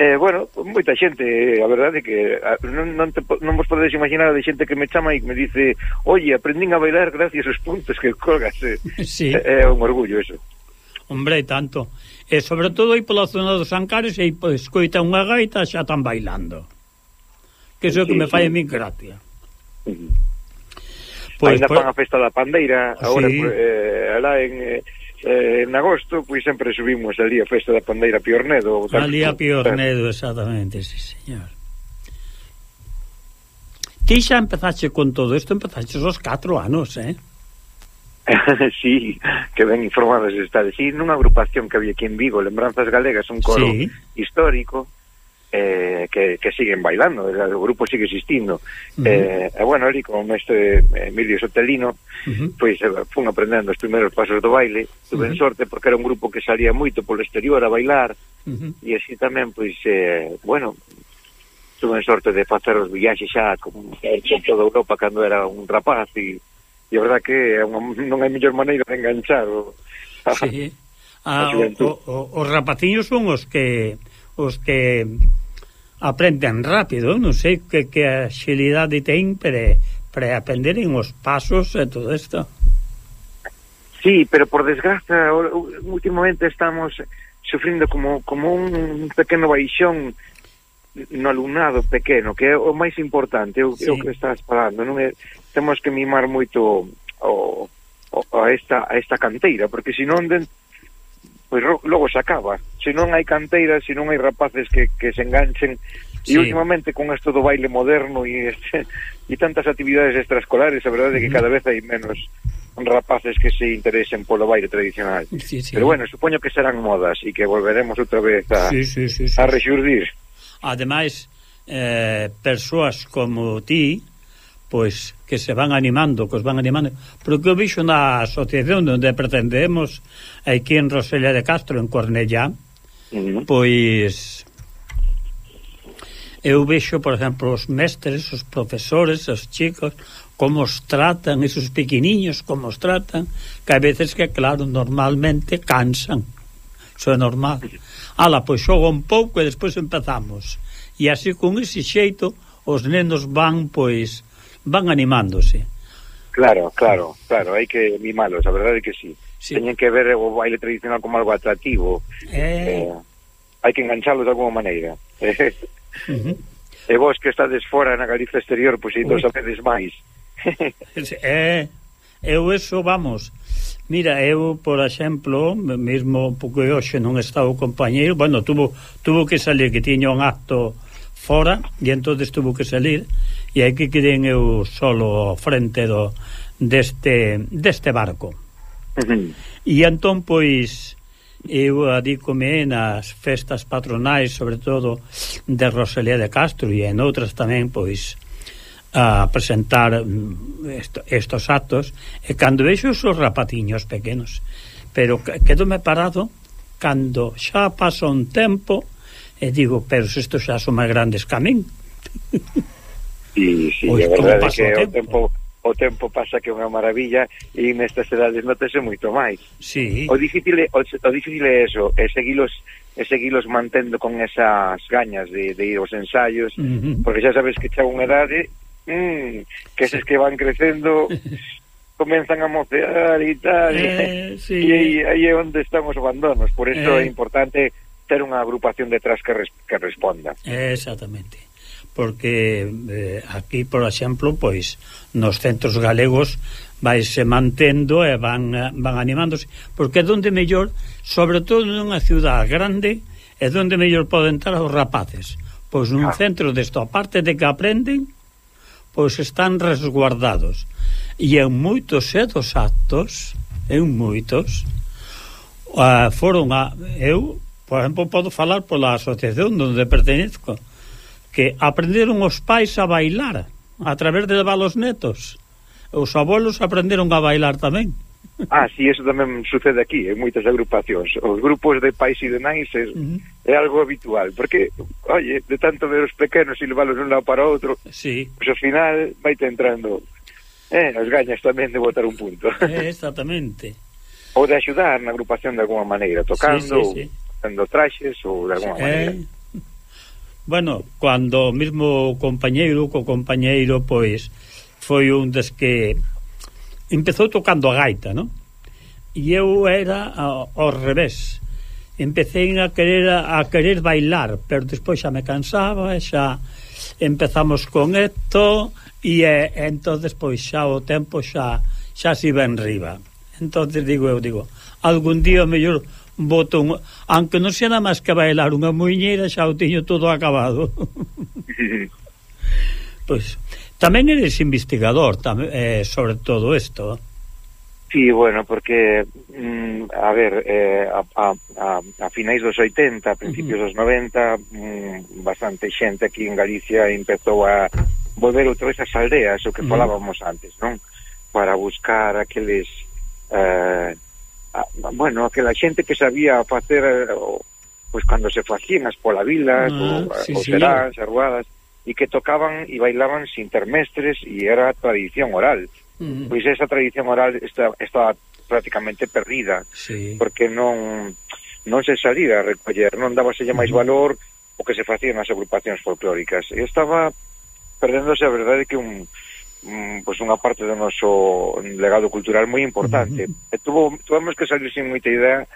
Eh, bueno, moita xente, a verdade que a, non, non, te, non vos podedes imaginar de xente que me chama e me dice oye, aprendín a bailar gracias aos puntos que colgas. Eh. Sí. É é un orgullo eso. Hombre, tanto. E sobre todo aí pola zona dos Ancares e aí pois, escoita unha gaita xa están bailando. Que iso sí, que me fai sí. a min gracia. Uh -huh. Pois, Ainda pois... a festa da Pandeira, agora sí. eh, alá en... Eh, eh, en agosto, pois sempre subimos ali a festa da Pandeira Piornedo. Ali a Piornedo, exactamente, sí, señor. Ti xa empezaste con todo isto, empezaste os 4 anos, eh? [LAUGHS] sí, que ben informados estades. Sí, nunha agrupación que había aquí en Vigo, Lembranzas Galegas, un coro sí. histórico, eh, que, que siguen bailando, o grupo sigue existindo. Uh -huh. eh, e bueno, ali con este Emilio Sotelino, uh -huh. pois pues, fun aprendendo os primeiros pasos do baile, tuve uh -huh. sorte porque era un grupo que salía moito polo exterior a bailar, uh -huh. e así tamén, pois, pues, eh, bueno, tuve sorte de facer os viaxes xa con, con toda Europa cando era un rapaz e e a verdad que é unha, non hai mellor maneira de enganchar o, a, sí. Ah, a, a o, o, os rapaciños son os que os que aprenden rápido, non sei que, que axilidade ten para, para aprenderem os pasos e todo isto. Sí, pero por desgraza últimamente estamos sufrindo como, como un pequeno baixón no alumnado pequeno, que é o máis importante, o, sí. o que estás falando, non é temos que mimar moito o, o, a, esta, a esta canteira, porque senón den, pois logo se acaba. Se non hai canteira, se non hai rapaces que, que se enganchen, sí. e últimamente con isto do baile moderno e, este, e tantas actividades extraescolares, a verdade é que cada vez hai menos rapaces que se interesen polo baile tradicional. Sí, sí. Pero bueno, supoño que serán modas e que volveremos outra vez a, sí, sí, sí, sí. a rexurdir. Ademais, eh, persoas como ti pois que se van animando, que os van animando, porque eu vixo na asociación onde pretendemos aquí en Rosella de Castro, en Cornellá, uh -huh. pois eu vexo, por exemplo, os mestres, os profesores, os chicos, como os tratan, esos pequeniños, como os tratan, que a veces que, claro, normalmente cansan, iso é normal. Ala, pois xogo un pouco e despois empezamos. E así con ese xeito os nenos van, pois, van animándose. Claro, claro, claro, hai que mimalos, a verdade é que sí. sí. Teñen que ver o baile tradicional como algo atractivo. Eh... eh hai que engancharlos de alguma maneira. uh [LAUGHS] -huh. E vos que estades fora na Galicia exterior, pois ainda sabedes máis. [LAUGHS] eh, eu eso, vamos, Mira, eu, por exemplo, mesmo porque hoxe non está o compañeiro, bueno, tuvo, tuvo que salir que tiña un acto fora e entonces tuvo que salir e aí que queden eu solo frente do deste, deste barco uh -huh. e entón pois eu adícome nas festas patronais, sobre todo de Rosalía de Castro e en outras tamén, pois, a presentar mm, esto, estos actos e cando vexo os rapatiños pequenos pero quedome parado cando xa pasa un tempo E digo, pero se estos xa son máis grandes que a min. Sí, sí, pois, a verdade que o tempo, o tempo pasa que é unha maravilla e nestas edades notese moito máis. Sí. O difícil é, o, o difícil é eso, é seguilos e seguilos mantendo con esas gañas de, de ir aos ensaios, uh -huh. porque xa sabes que xa unha edade mmm, que eses que van crecendo [LAUGHS] comenzan a mocear e tal eh, [LAUGHS] sí. e aí é onde están os abandonos por iso eh. é importante ter unha agrupación detrás que, res, que responda. Exactamente porque eh, aquí, por exemplo, pois nos centros galegos vaise mantendo e van, van animándose, porque é donde mellor, sobre todo nunha ciudad grande, é donde mellor poden estar os rapaces. Pois nun ah. centro desto, aparte de que aprenden, pois están resguardados. E en moitos e dos actos, en moitos, uh, foron a, eu Por exemplo, podo falar pola asociación onde pertenezco, que aprenderon os pais a bailar a través de levar os netos. Os abuelos aprenderon a bailar tamén. [LAUGHS] Ah, sí, eso tamén sucede aquí, en moitas agrupacións. Os grupos de pais e de nais é, uh -huh. é algo habitual, porque, oye, de tanto ver os pequenos e leválos un lado para outro, sí. pues, ao final vai te entrando eh, as gañas tamén de botar un punto. Eh, exactamente. [LAUGHS] Ou de axudar na agrupación de alguma maneira, tocando... Sí, sí, sí facendo traxes ou de alguma eh, maneira. Bueno, cando mesmo compañeiro, co compañeiro, pois, foi un des que empezou tocando a gaita, non? E eu era ao revés. Empecé a querer a querer bailar, pero despois xa me cansaba, xa empezamos con esto e e entonces pois xa o tempo xa xa si ven riba. Entonces digo eu digo, algún día mellor boto un, aunque non sea nada máis que bailar unha muiñeira xa o teño todo acabado [LAUGHS] pois tamén eres investigador tam, eh, sobre todo isto Sí, bueno, porque, mm, a ver, eh, a, a, a, finais dos 80, a principios uh -huh. dos 90, mm, bastante xente aquí en Galicia empezou a volver outra vez as aldeas, o que uh -huh. falábamos antes, non? Para buscar aqueles... Eh, a, bueno, aquela xente que sabía facer eh, ah, o, pois cando se facían as polavilas, ah, ou sí, os sí. seráns, as ruadas, e que tocaban e bailaban sin termestres e era tradición oral. Uh -huh. Pois esa tradición oral está, estaba prácticamente perdida, sí. porque non non se salía a recoller, non dábaselle máis uh -huh. valor o que se facían as agrupacións folclóricas. E estaba perdéndose a verdade que un mm, pois unha parte do noso legado cultural moi importante. Uh -huh. E tuvo, tuvemos que salir sin moita idea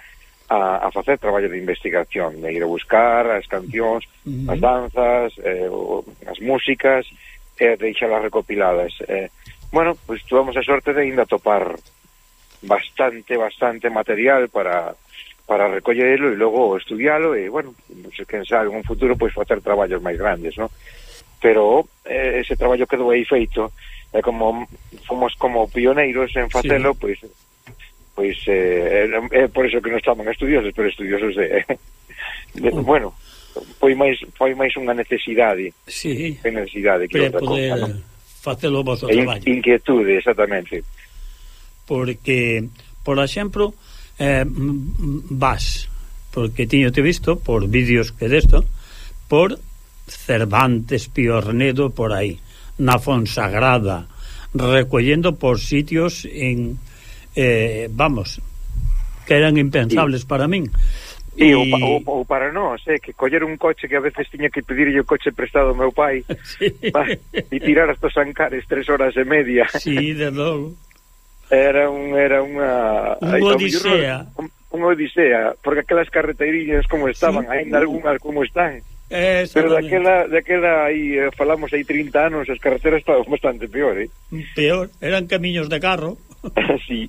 a, a facer traballo de investigación, de ir a buscar as cancións, uh -huh. as danzas, eh, o, as músicas, e eh, deixalas recopiladas. Eh, bueno, pois pues, tuvemos a sorte de ainda topar bastante, bastante material para, para recollelo e logo estudialo e, bueno, pues, quen sabe, en un futuro, pois, pues, facer traballos máis grandes, non? Pero eh, ese traballo quedou aí feito e como fomos como pioneiros en facelo, sí. pois pois eh, é, por eso que non estaban estudiosos, pero estudiosos de, de uh. bueno, foi máis foi máis unha necesidade. Sí. Foi necesidade que outra cosa, non? facelo o vosso traballo. Inquietude, exactamente. Porque, por exemplo, eh, vas, porque tiño te visto por vídeos que desto, por Cervantes, Piornedo, por aí na Fonsagrada, recollendo por sitios en eh, vamos, que eran impensables sí. para min. Sí, e... o, o, o para nós, eh, que coller un coche que a veces tiña que pedirlle o coche prestado ao meu pai [LAUGHS] sí. pa, e tirar hasta os ancares tres horas e media. Sí, de logo. Era un era unha un odisea. Unha odisea, porque aquelas carreteirinhas como estaban, sí, ainda algunhas como están. Pero daquela, daquela aí, eh, falamos aí 30 anos, as carreteras estaban bastante peor, eh? Peor, eran camiños de carro. [LAUGHS] sí.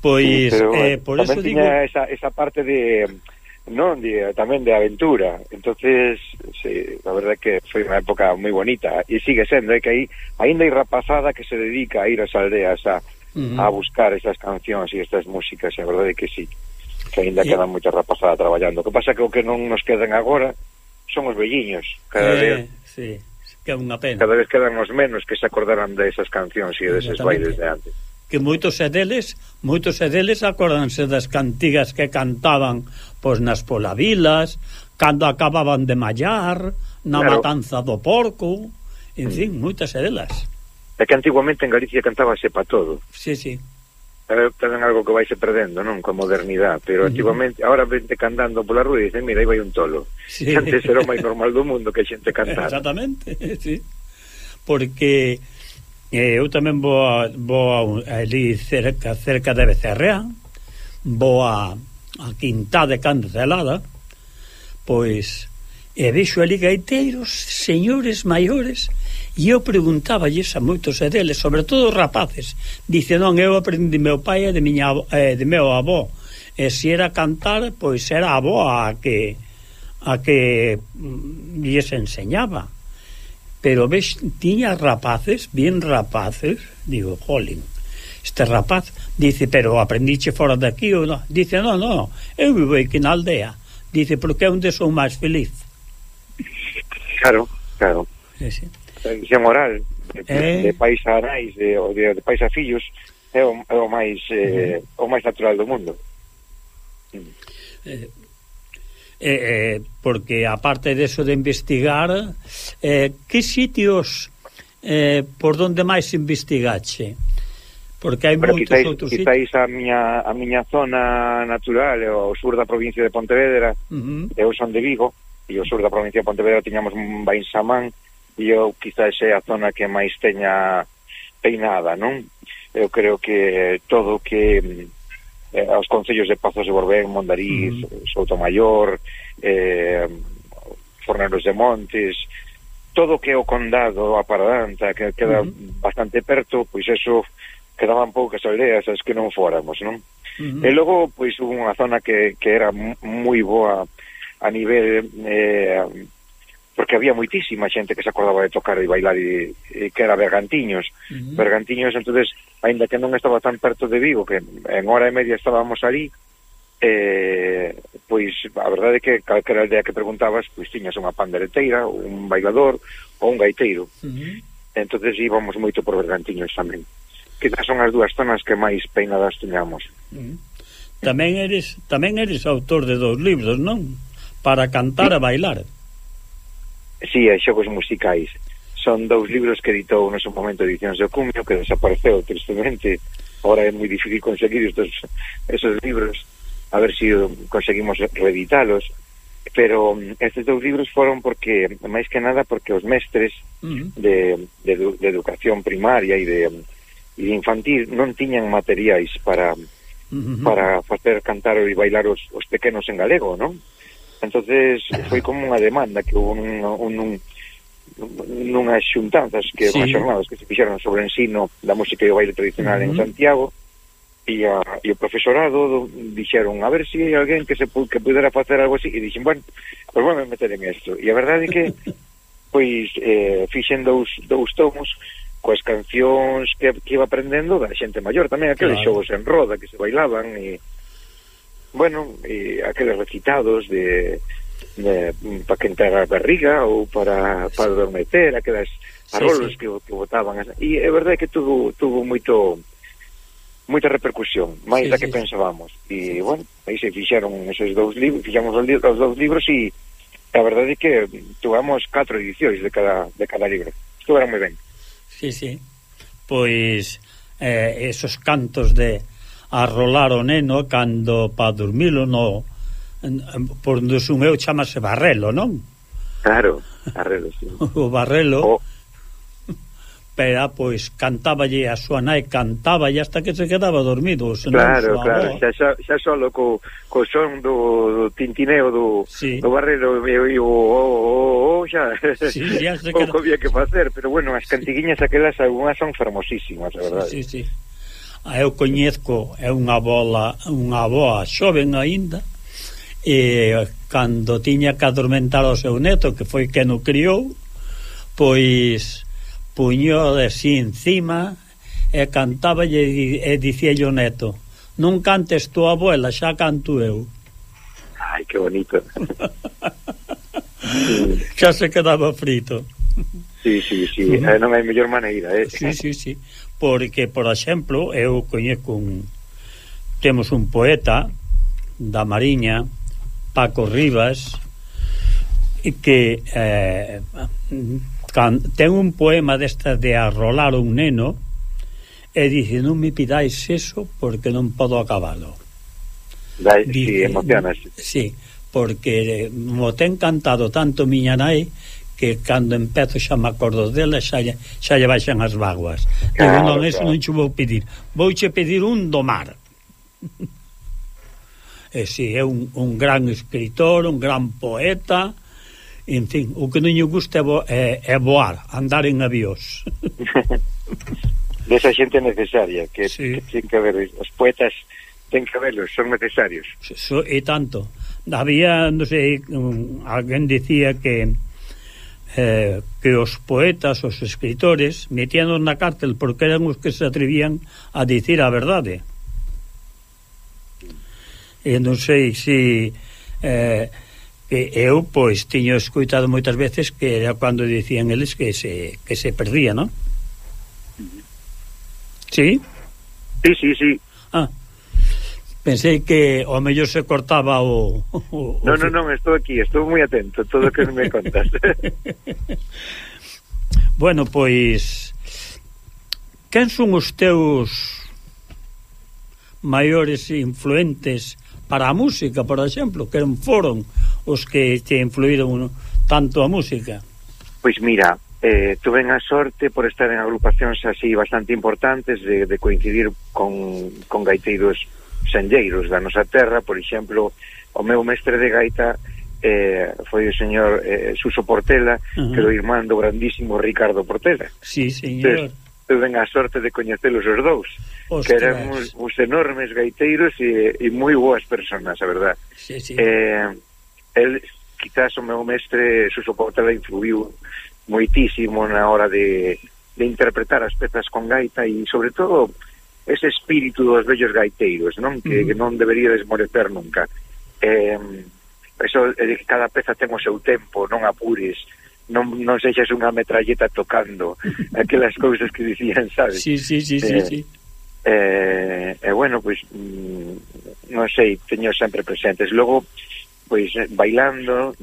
Pois, sí, pero, eh, por eso digo... esa, esa parte de non de, tamén de aventura entonces sí, a verdad que foi unha época moi bonita e sigue sendo, é que aí ainda hai rapazada que se dedica a ir ás aldeas a, uh -huh. a buscar esas cancións e estas músicas, a verdade que sí que ainda quedan moita rapazada traballando. O que pasa que o que non nos quedan agora son os velliños, cada eh, vez. Sí, que é unha pena. Cada vez quedan os menos que se acordarán esas cancións e deses bailes de antes que moitos e deles, moitos e deles acordanse das cantigas que cantaban pois nas polavilas, cando acababan de mallar, na claro. matanza do porco, en mm. fin, moitas e delas. É que antiguamente en Galicia cantábase pa todo. Sí, sí eh, tamén algo que vaise perdendo, non? Coa modernidade, pero antiguamente, agora vente cantando pola rúa e dicen, mira, aí vai un tolo. Sí. Antes era o máis normal do mundo que a xente cantara. Exactamente, [LAUGHS] sí. Porque eh, eu tamén vou, a, vou a, ali cerca, cerca de Becerrea, vou a, a Quintá de Cancelada, pois, e vexo ali gaiteiros, señores maiores, E eu preguntáballes a moitos deles, sobre todo os rapaces, dice, non, eu aprendi de meu pai e de, miña, eh, de meu avó. E se era cantar, pois era a avó a que a que mm, lles enseñaba. Pero ves, tiña rapaces, bien rapaces, digo, jolín, este rapaz, dice, pero aprendiche fora daqui ou non? Dice, non, non, eu vivo aquí na aldea. Dice, porque é onde son máis feliz. Claro, claro. Sí, sí tradición oral de, eh? de pais a anais de, de, de pais a fillos é o, é o máis eh, eh. o máis natural do mundo eh, eh, eh, porque aparte de eso de investigar eh, que sitios eh, por donde máis investigache porque hai moitos quizáis, outros quizáis a miña, a miña zona natural eh, o sur da provincia de Pontevedra uh -huh. eu son de Vigo e o sur da provincia de Pontevedra tiñamos un bainsamán e eu quizás é a zona que máis teña peinada, non? Eu creo que todo que eh, aos concellos de Pazos de Borbén, Mondariz, uh -huh. Soutomayor, eh, Forneros de Montes, todo que é o condado, a Paradanta, que queda uh -huh. bastante perto, pois eso quedaban poucas aldeas as que non fóramos, non? Uh -huh. E logo, pois, unha zona que, que era moi boa a nivel eh, porque había moitísima xente que se acordaba de tocar e bailar e, e que era Bergantiños. Uh -huh. Bergantiños, entonces, aínda que non estaba tan perto de Vigo, que en hora e media estábamos ali, eh, pois a verdade é que calquera aldea que preguntabas, pois tiñas unha pandereteira, un bailador ou un gaiteiro. Uh -huh. Entonces íbamos moito por Bergantiños tamén. Quizás son as dúas zonas que máis peinadas tiñamos. Uh -huh. Tamén eres tamén eres autor de dous libros, non? Para cantar a bailar. Si, sí, e xogos musicais. Son dous libros que editou no seu momento Edicións de Cumio, que desapareceu tristemente. Ora é moi difícil conseguir estos, esos libros, a ver se si conseguimos reeditalos. Pero mm, estes dous libros foron porque, máis que nada, porque os mestres uh -huh. de, de, de educación primaria e de, mm, e de infantil non tiñan materiais para, uh -huh. para facer cantar e bailar os, os pequenos en galego, non? Uh entonces foi como unha demanda que hubo un, un, un nunhas xuntanzas que sí. xornadas que se fixeron sobre o ensino da música e o baile tradicional uh -huh. en Santiago e, a, e o profesorado dixeron a ver se si hai alguén que se que pudera facer algo así e dixen, bueno, pois pues vamos meter en isto e a verdade é que [LAUGHS] pois eh, fixen dous, dous tomos coas cancións que, que iba aprendendo da xente maior tamén aqueles claro. xogos en roda que se bailaban e bueno, eh, aqueles recitados de, de para que entrar a barriga ou para, para adormecer, aquelas arrolos sí, sí. que, que votaban. E é verdade que tuvo, tuvo moito moita repercusión, máis sí, da que sí. pensábamos. E, sí, bueno, aí se fixeron esos dous libros, fixamos os, li os dous libros e a verdade é que tuvamos catro edicións de cada, de cada libro. Estuveron moi ben. Sí, sí. Pois, eh, esos cantos de a rolar o neno cando pa dormilo no por onde sumeu chamase barrelo, non? Claro, barrelo, sí. [LAUGHS] O barrelo. O... [LAUGHS] Pero, pois, cantáballe a súa nai, cantáballe hasta que se quedaba dormido. Senón, claro, claro, xa, xa, xa solo co, co son do, do tintineo do, sí. do barrelo e o, o, o, o xa, sí, xa se [LAUGHS] queda... había que facer, pero bueno, as cantiguiñas sí. aquelas algunhas son fermosísimas, a verdade. Sí, sí. sí. Ah, eu coñezco é unha bola unha boa xoven aínda e cando tiña que adormentar o seu neto que foi quen o criou pois puño de si encima e cantaba e, e dicía o neto non cantes tú abuela xa canto eu ai que bonito [LAUGHS] xa se quedaba frito Sí, sí, sí, mm. eh, non hai mellor maneira, eh. Sí, sí, sí porque, por exemplo, eu coñeco un temos un poeta da Mariña, Paco Rivas, que eh, can, ten un poema desta de arrolar un neno e dice, non me pidáis eso porque non podo acabalo. Dai, dice, sí, emocionas. Sí, porque eh, mo ten cantado tanto miña nai que cando empezo xa me acordo dela xa, lle, xa lle baixan as vaguas claro, digo, non, claro. eso non che vou pedir. Vouche pedir un do mar. [LAUGHS] E si é un, un gran escritor un gran poeta en fin, o que non lle gusta é, vo, é, é voar andar en avións desa [LAUGHS] xente necesaria que, sí. que ten que haber os poetas ten que haberlos, son necesarios. So, e tanto. Había, non sei alguén dicía que eh, que os poetas, os escritores metíanos na cárcel porque eran os que se atrevían a dicir a verdade e non sei se eh, que eu pois tiño escoitado moitas veces que era cando dicían eles que se, que se perdía, non? Sí? Sí, sí, sí. Ah, Pensei que ao mellor se cortaba o... o non, non, non, estou aquí, estou moi atento a todo o que me [LAUGHS] contas. [LAUGHS] bueno, pois... Quen son os teus maiores influentes para a música, por exemplo? Que foron os que te influíron tanto a música? Pois mira, eh, tuve a sorte por estar en agrupacións así bastante importantes de, de coincidir con, con gaiteiros senlleiros da nosa terra, por exemplo, o meu mestre de gaita eh, foi o señor eh, Suso Portela, uh -huh. que o irmán do grandísimo Ricardo Portela. Sí, señor. Entonces, tuven a sorte de coñecelos os dous, Ostras. que eran uns, uns enormes gaiteiros e, e moi boas personas, a verdad. Sí, sí. Eh, el, quizás o meu mestre Suso Portela influiu moitísimo na hora de, de interpretar as pezas con gaita e, sobre todo, ese espírito dos vellos gaiteiros, non? Que, mm. que non debería desmorecer nunca. Eh, eso eh, cada peza ten o seu tempo, non apures, non, non seixas unha metralleta tocando, [LAUGHS] aquelas cousas que dicían, sabes? Sí, sí, sí, eh, sí, sí. E eh, eh, bueno, pois, pues, mm, non sei, teño sempre presentes. Logo, pois, eh, bailando,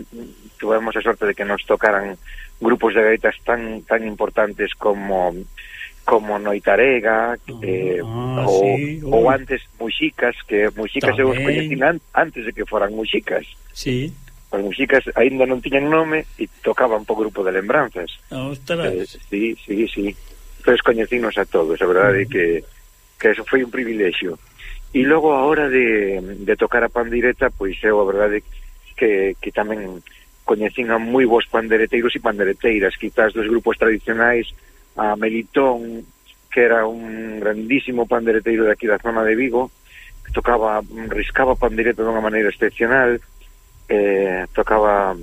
tuvemos a sorte de que nos tocaran grupos de gaitas tan tan importantes como como Noitarega eh, ah, ah ou, sí, ou antes Muxicas que Muxicas eu os coñecín an, antes de que foran Muxicas sí. as Muxicas aínda non tiñan nome e tocaban po grupo de lembranzas Ostras. eh, sí, sí, sí entón coñecinos a todos a verdade uh -huh. que, que eso foi un privilexio e logo a hora de, de tocar a pandireta pois eu a verdade que, que tamén coñecín a moi bons pandereteiros e pandereteiras quizás dos grupos tradicionais a Melitón, que era un grandísimo pandereteiro de aquí da zona de Vigo, que tocaba, riscaba pandereta dunha maneira excepcional, eh, tocaba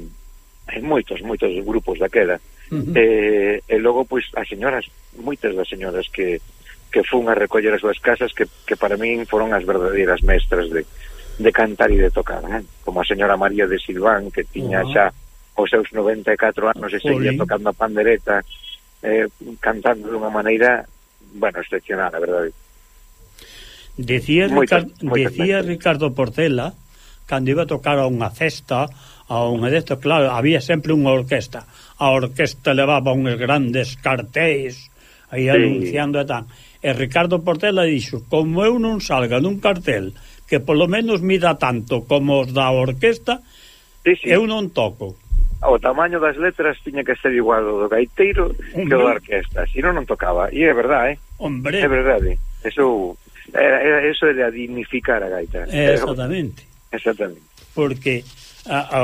en moitos, moitos grupos daquela. Uh -huh. eh, e logo, pois, as señoras, moitas das señoras que, que fun a recoller as súas casas, que, que para min foron as verdadeiras mestras de, de cantar e de tocar, eh? como a señora María de Silván, que tiña uh -huh. xa os seus 94 anos e seguía tocando a pandereta, eh, cantando dunha maneira, bueno, excepcional, a verdade. Decía, moitas, Ricard, moitas decía. Ricardo Portela, cando iba a tocar a unha festa, a unha desto, claro, había sempre unha orquesta. A orquesta levaba uns grandes cartéis aí sí. anunciando e tal. E Ricardo Portela dixo, como eu non salga dun cartel que polo menos mida tanto como os da orquesta, sí, sí. eu non toco o tamaño das letras tiña que ser igual do gaiteiro Hombre. que do orquesta, si non non tocaba. E é verdade, eh? Hombre. É verdade. Eso era, era eso era dignificar a gaita. Exactamente. Exactamente. Porque a, a,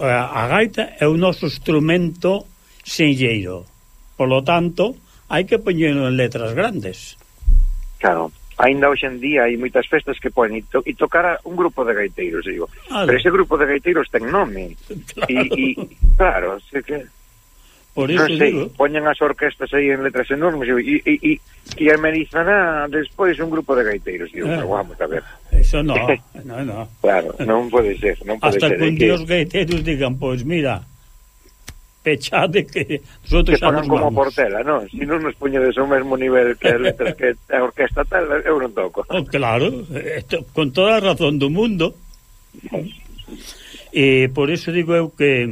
a, a gaita é o noso instrumento senlleiro. Por lo tanto, hai que poñelo en letras grandes. Claro. Ainda hoxe en día hai moitas festas que poden e, to, e tocar un grupo de gaiteiros, digo. Ale. Pero ese grupo de gaiteiros ten nome. Claro. E, e claro, se que Por eso non sei, digo. poñen as orquestas aí en letras enormes e, e, e, e amenizará despois un grupo de gaiteiros. Digo, eh, vamos a ver. Eso no, [LAUGHS] no, no. claro, non pode ser. Non pode Hasta ser, que un que... dios gaiteiros digan, pois pues mira, pechade que os outros xa nos como Portela, non? Se si non nos poñedes ao mesmo nivel que a letra que a orquesta tal, eu non toco. Oh, claro, esto, con toda a razón do mundo. E por eso digo eu que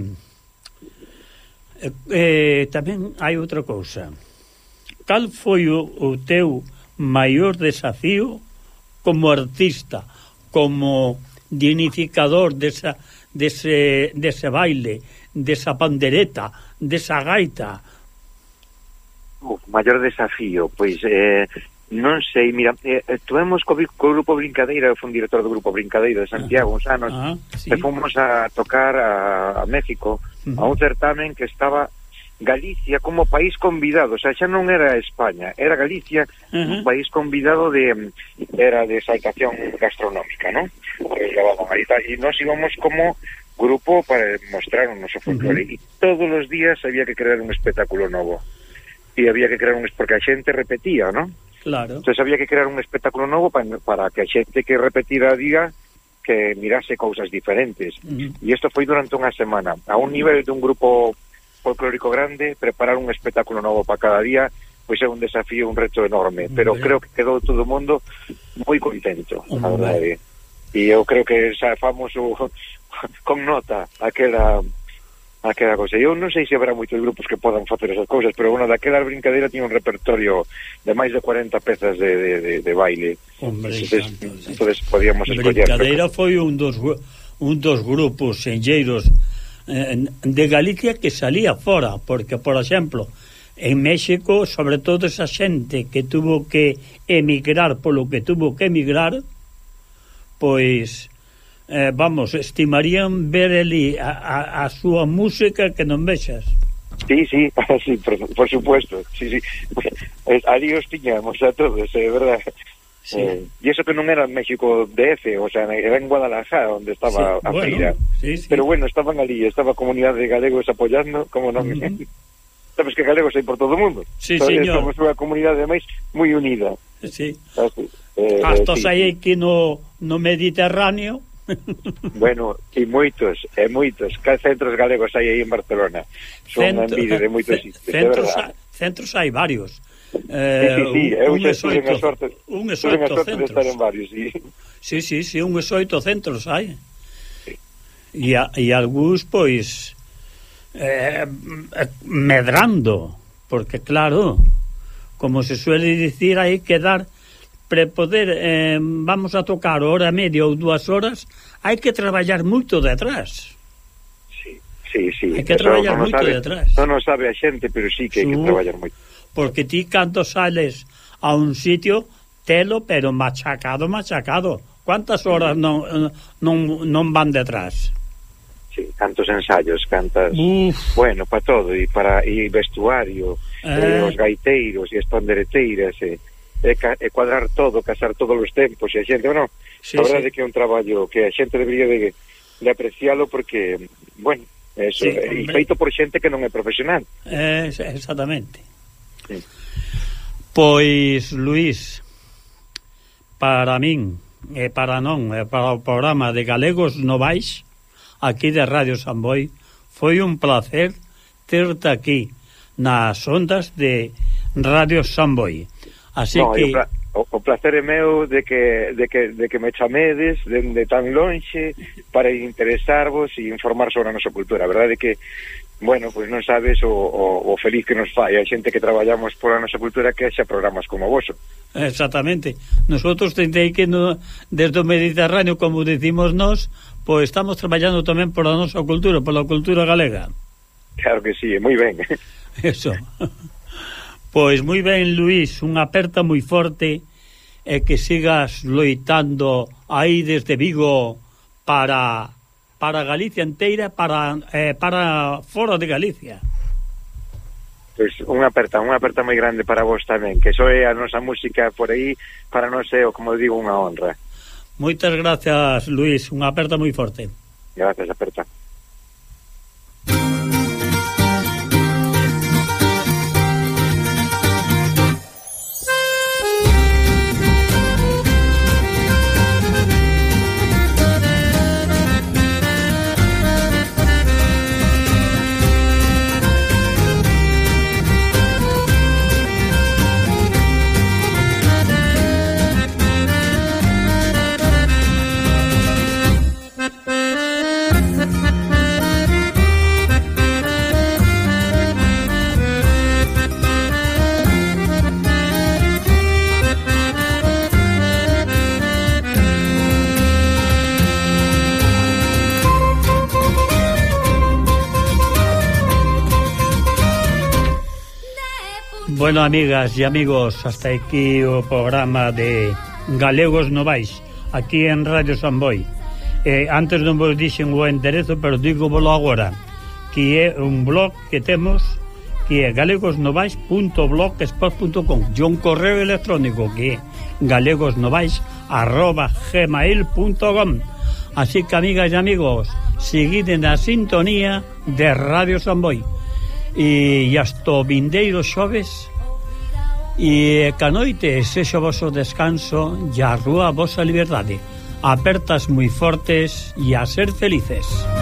eh, eh, tamén hai outra cousa. Cal foi o, o teu maior desafío como artista, como dignificador desa, dese, dese baile, desa pandereta, desa gaita? O maior desafío, pois eh, non sei, mira, eh, eh tuvemos co, co Grupo Brincadeira, eu fui director do Grupo Brincadeira de Santiago uns anos, ah, ah sí. e fomos a tocar a, a México, uh -huh. a un certamen que estaba Galicia como país convidado, o sea, xa non era España, era Galicia uh -huh. un país convidado de era de exaltación gastronómica, ¿no? Pues, a Italia, e nos íbamos como grupo para mostrar o noso folclore uh -huh. e todos os días había que crear un espectáculo novo e había que crear un porque a xente repetía, ¿no? Claro. Entonces había que crear un espectáculo novo para, para que a xente que repetira diga que mirase cousas diferentes. Uh -huh. E isto foi durante unha semana, a un nivel dun grupo folclórico grande, preparar un espectáculo novo para cada día pois é un desafío, un reto enorme, pero creo que quedou todo o mundo moi contento, a verdade. E eu creo que xa famos o, [LAUGHS] con nota aquela aquela cosa. Eu non sei se habrá moitos grupos que podan facer esas cousas, pero bueno, daquela brincadeira tiña un repertorio de máis de 40 pezas de, de, de, de baile. Hombre, entonces, santo, entonces podíamos escoller. Brincadeira pero... foi un dos un dos grupos senlleiros eh, de Galicia que salía fora, porque por exemplo, en México, sobre todo esa xente que tuvo que emigrar polo que tuvo que emigrar, pois eh, vamos, estimarían ver ali a, a, a súa música que non vexas. Sí, sí, [LAUGHS] sí por, por supuesto. Sí, sí. Eh, ali os tiñamos a todos, é eh, verdad. Sí. Eh, e eso que non era en México DF, o sea, era en Guadalajara onde estaba sí, a bueno, feira. Sí, sí. Pero bueno, estaban ali, estaba a comunidade de galegos apoyando, como non. Eh. Uh -huh. [LAUGHS] Sabes que galegos hai por todo o mundo. Sí, Entonces, señor. Somos unha comunidade, ademais, moi unida. Sí. Así, eh, Hasta eh, sí. hai aquí no, no Mediterráneo, [LAUGHS] Bueno, e moitos, e moitos. Que centros galegos hai aí en Barcelona? Son Centro, envidia de moitos sitios, centros, centros hai varios. Eh, sí, sí, sí, eu xa estive a sorte, un es oito sorte de estar en varios, sí. Sí, sí, sí, un es oito centros hai. E, e algúns, pois, eh, medrando, porque claro, como se suele dicir, hai que dar para poder eh, vamos a tocar hora media ou dúas horas, hai que traballar moito detrás. Sí, sí, sí. Hai que Eso traballar moito sabe, detrás. Non o sabe a xente, pero sí que hai que traballar moito. Porque ti cando sales a un sitio, telo, pero machacado, machacado. Cuántas horas non, non, non van detrás? Sí, cantos ensaios, cantas... Uf. Bueno, para todo, e para e vestuario, eh... e os gaiteiros, e as pandereteiras, e... Eh e, ca, e cuadrar todo, casar todos os tempos e a xente, bueno, sí, a verdade sí. que é un traballo que a xente debería de, de apreciálo porque, bueno, eso, sí, e feito por xente que non é profesional. Eh, exactamente. Sí. Pois, Luís, para min, e para non, e para o programa de Galegos Novais, aquí de Radio Samboy, foi un placer terte aquí, nas ondas de Radio Samboy. Así no, que... O, o placer é meu de que, de que, de que me chamedes dende de tan lonxe para interesarvos e informar sobre a nosa cultura. A verdade é que bueno, pois pues non sabes o, o, o feliz que nos fai a xente que traballamos pola nosa cultura que xa programas como voso. Exactamente. Nosotros tentei que no, desde o Mediterráneo, como decimos nós, pois estamos traballando tamén pola nosa cultura, pola cultura galega. Claro que sí, moi ben. Eso. [LAUGHS] Pois moi ben, Luís, unha aperta moi forte e que sigas loitando aí desde Vigo para para Galicia inteira, para eh, para fora de Galicia. Pois unha aperta, unha aperta moi grande para vos tamén, que soe a nosa música por aí, para non ser, como digo, unha honra. Moitas gracias, Luís, unha aperta moi forte. Gracias, aperta. Bueno, amigas e amigos, hasta aquí o programa de Galegos Novais, aquí en Radio Samboy. Eh, antes non vos dixen o enderezo, pero digo volo agora, que é un blog que temos que é galegosnovais.blogspot.com e un correo electrónico que é galegosnovais.gmail.com Así que, amigas e amigos, seguid na sintonía de Radio Samboy. E, e hasta o vindeiro xoves E ca a noite sexo vosso descanso e a rúa vosa liberdade. Apertas moi fortes e a ser felices.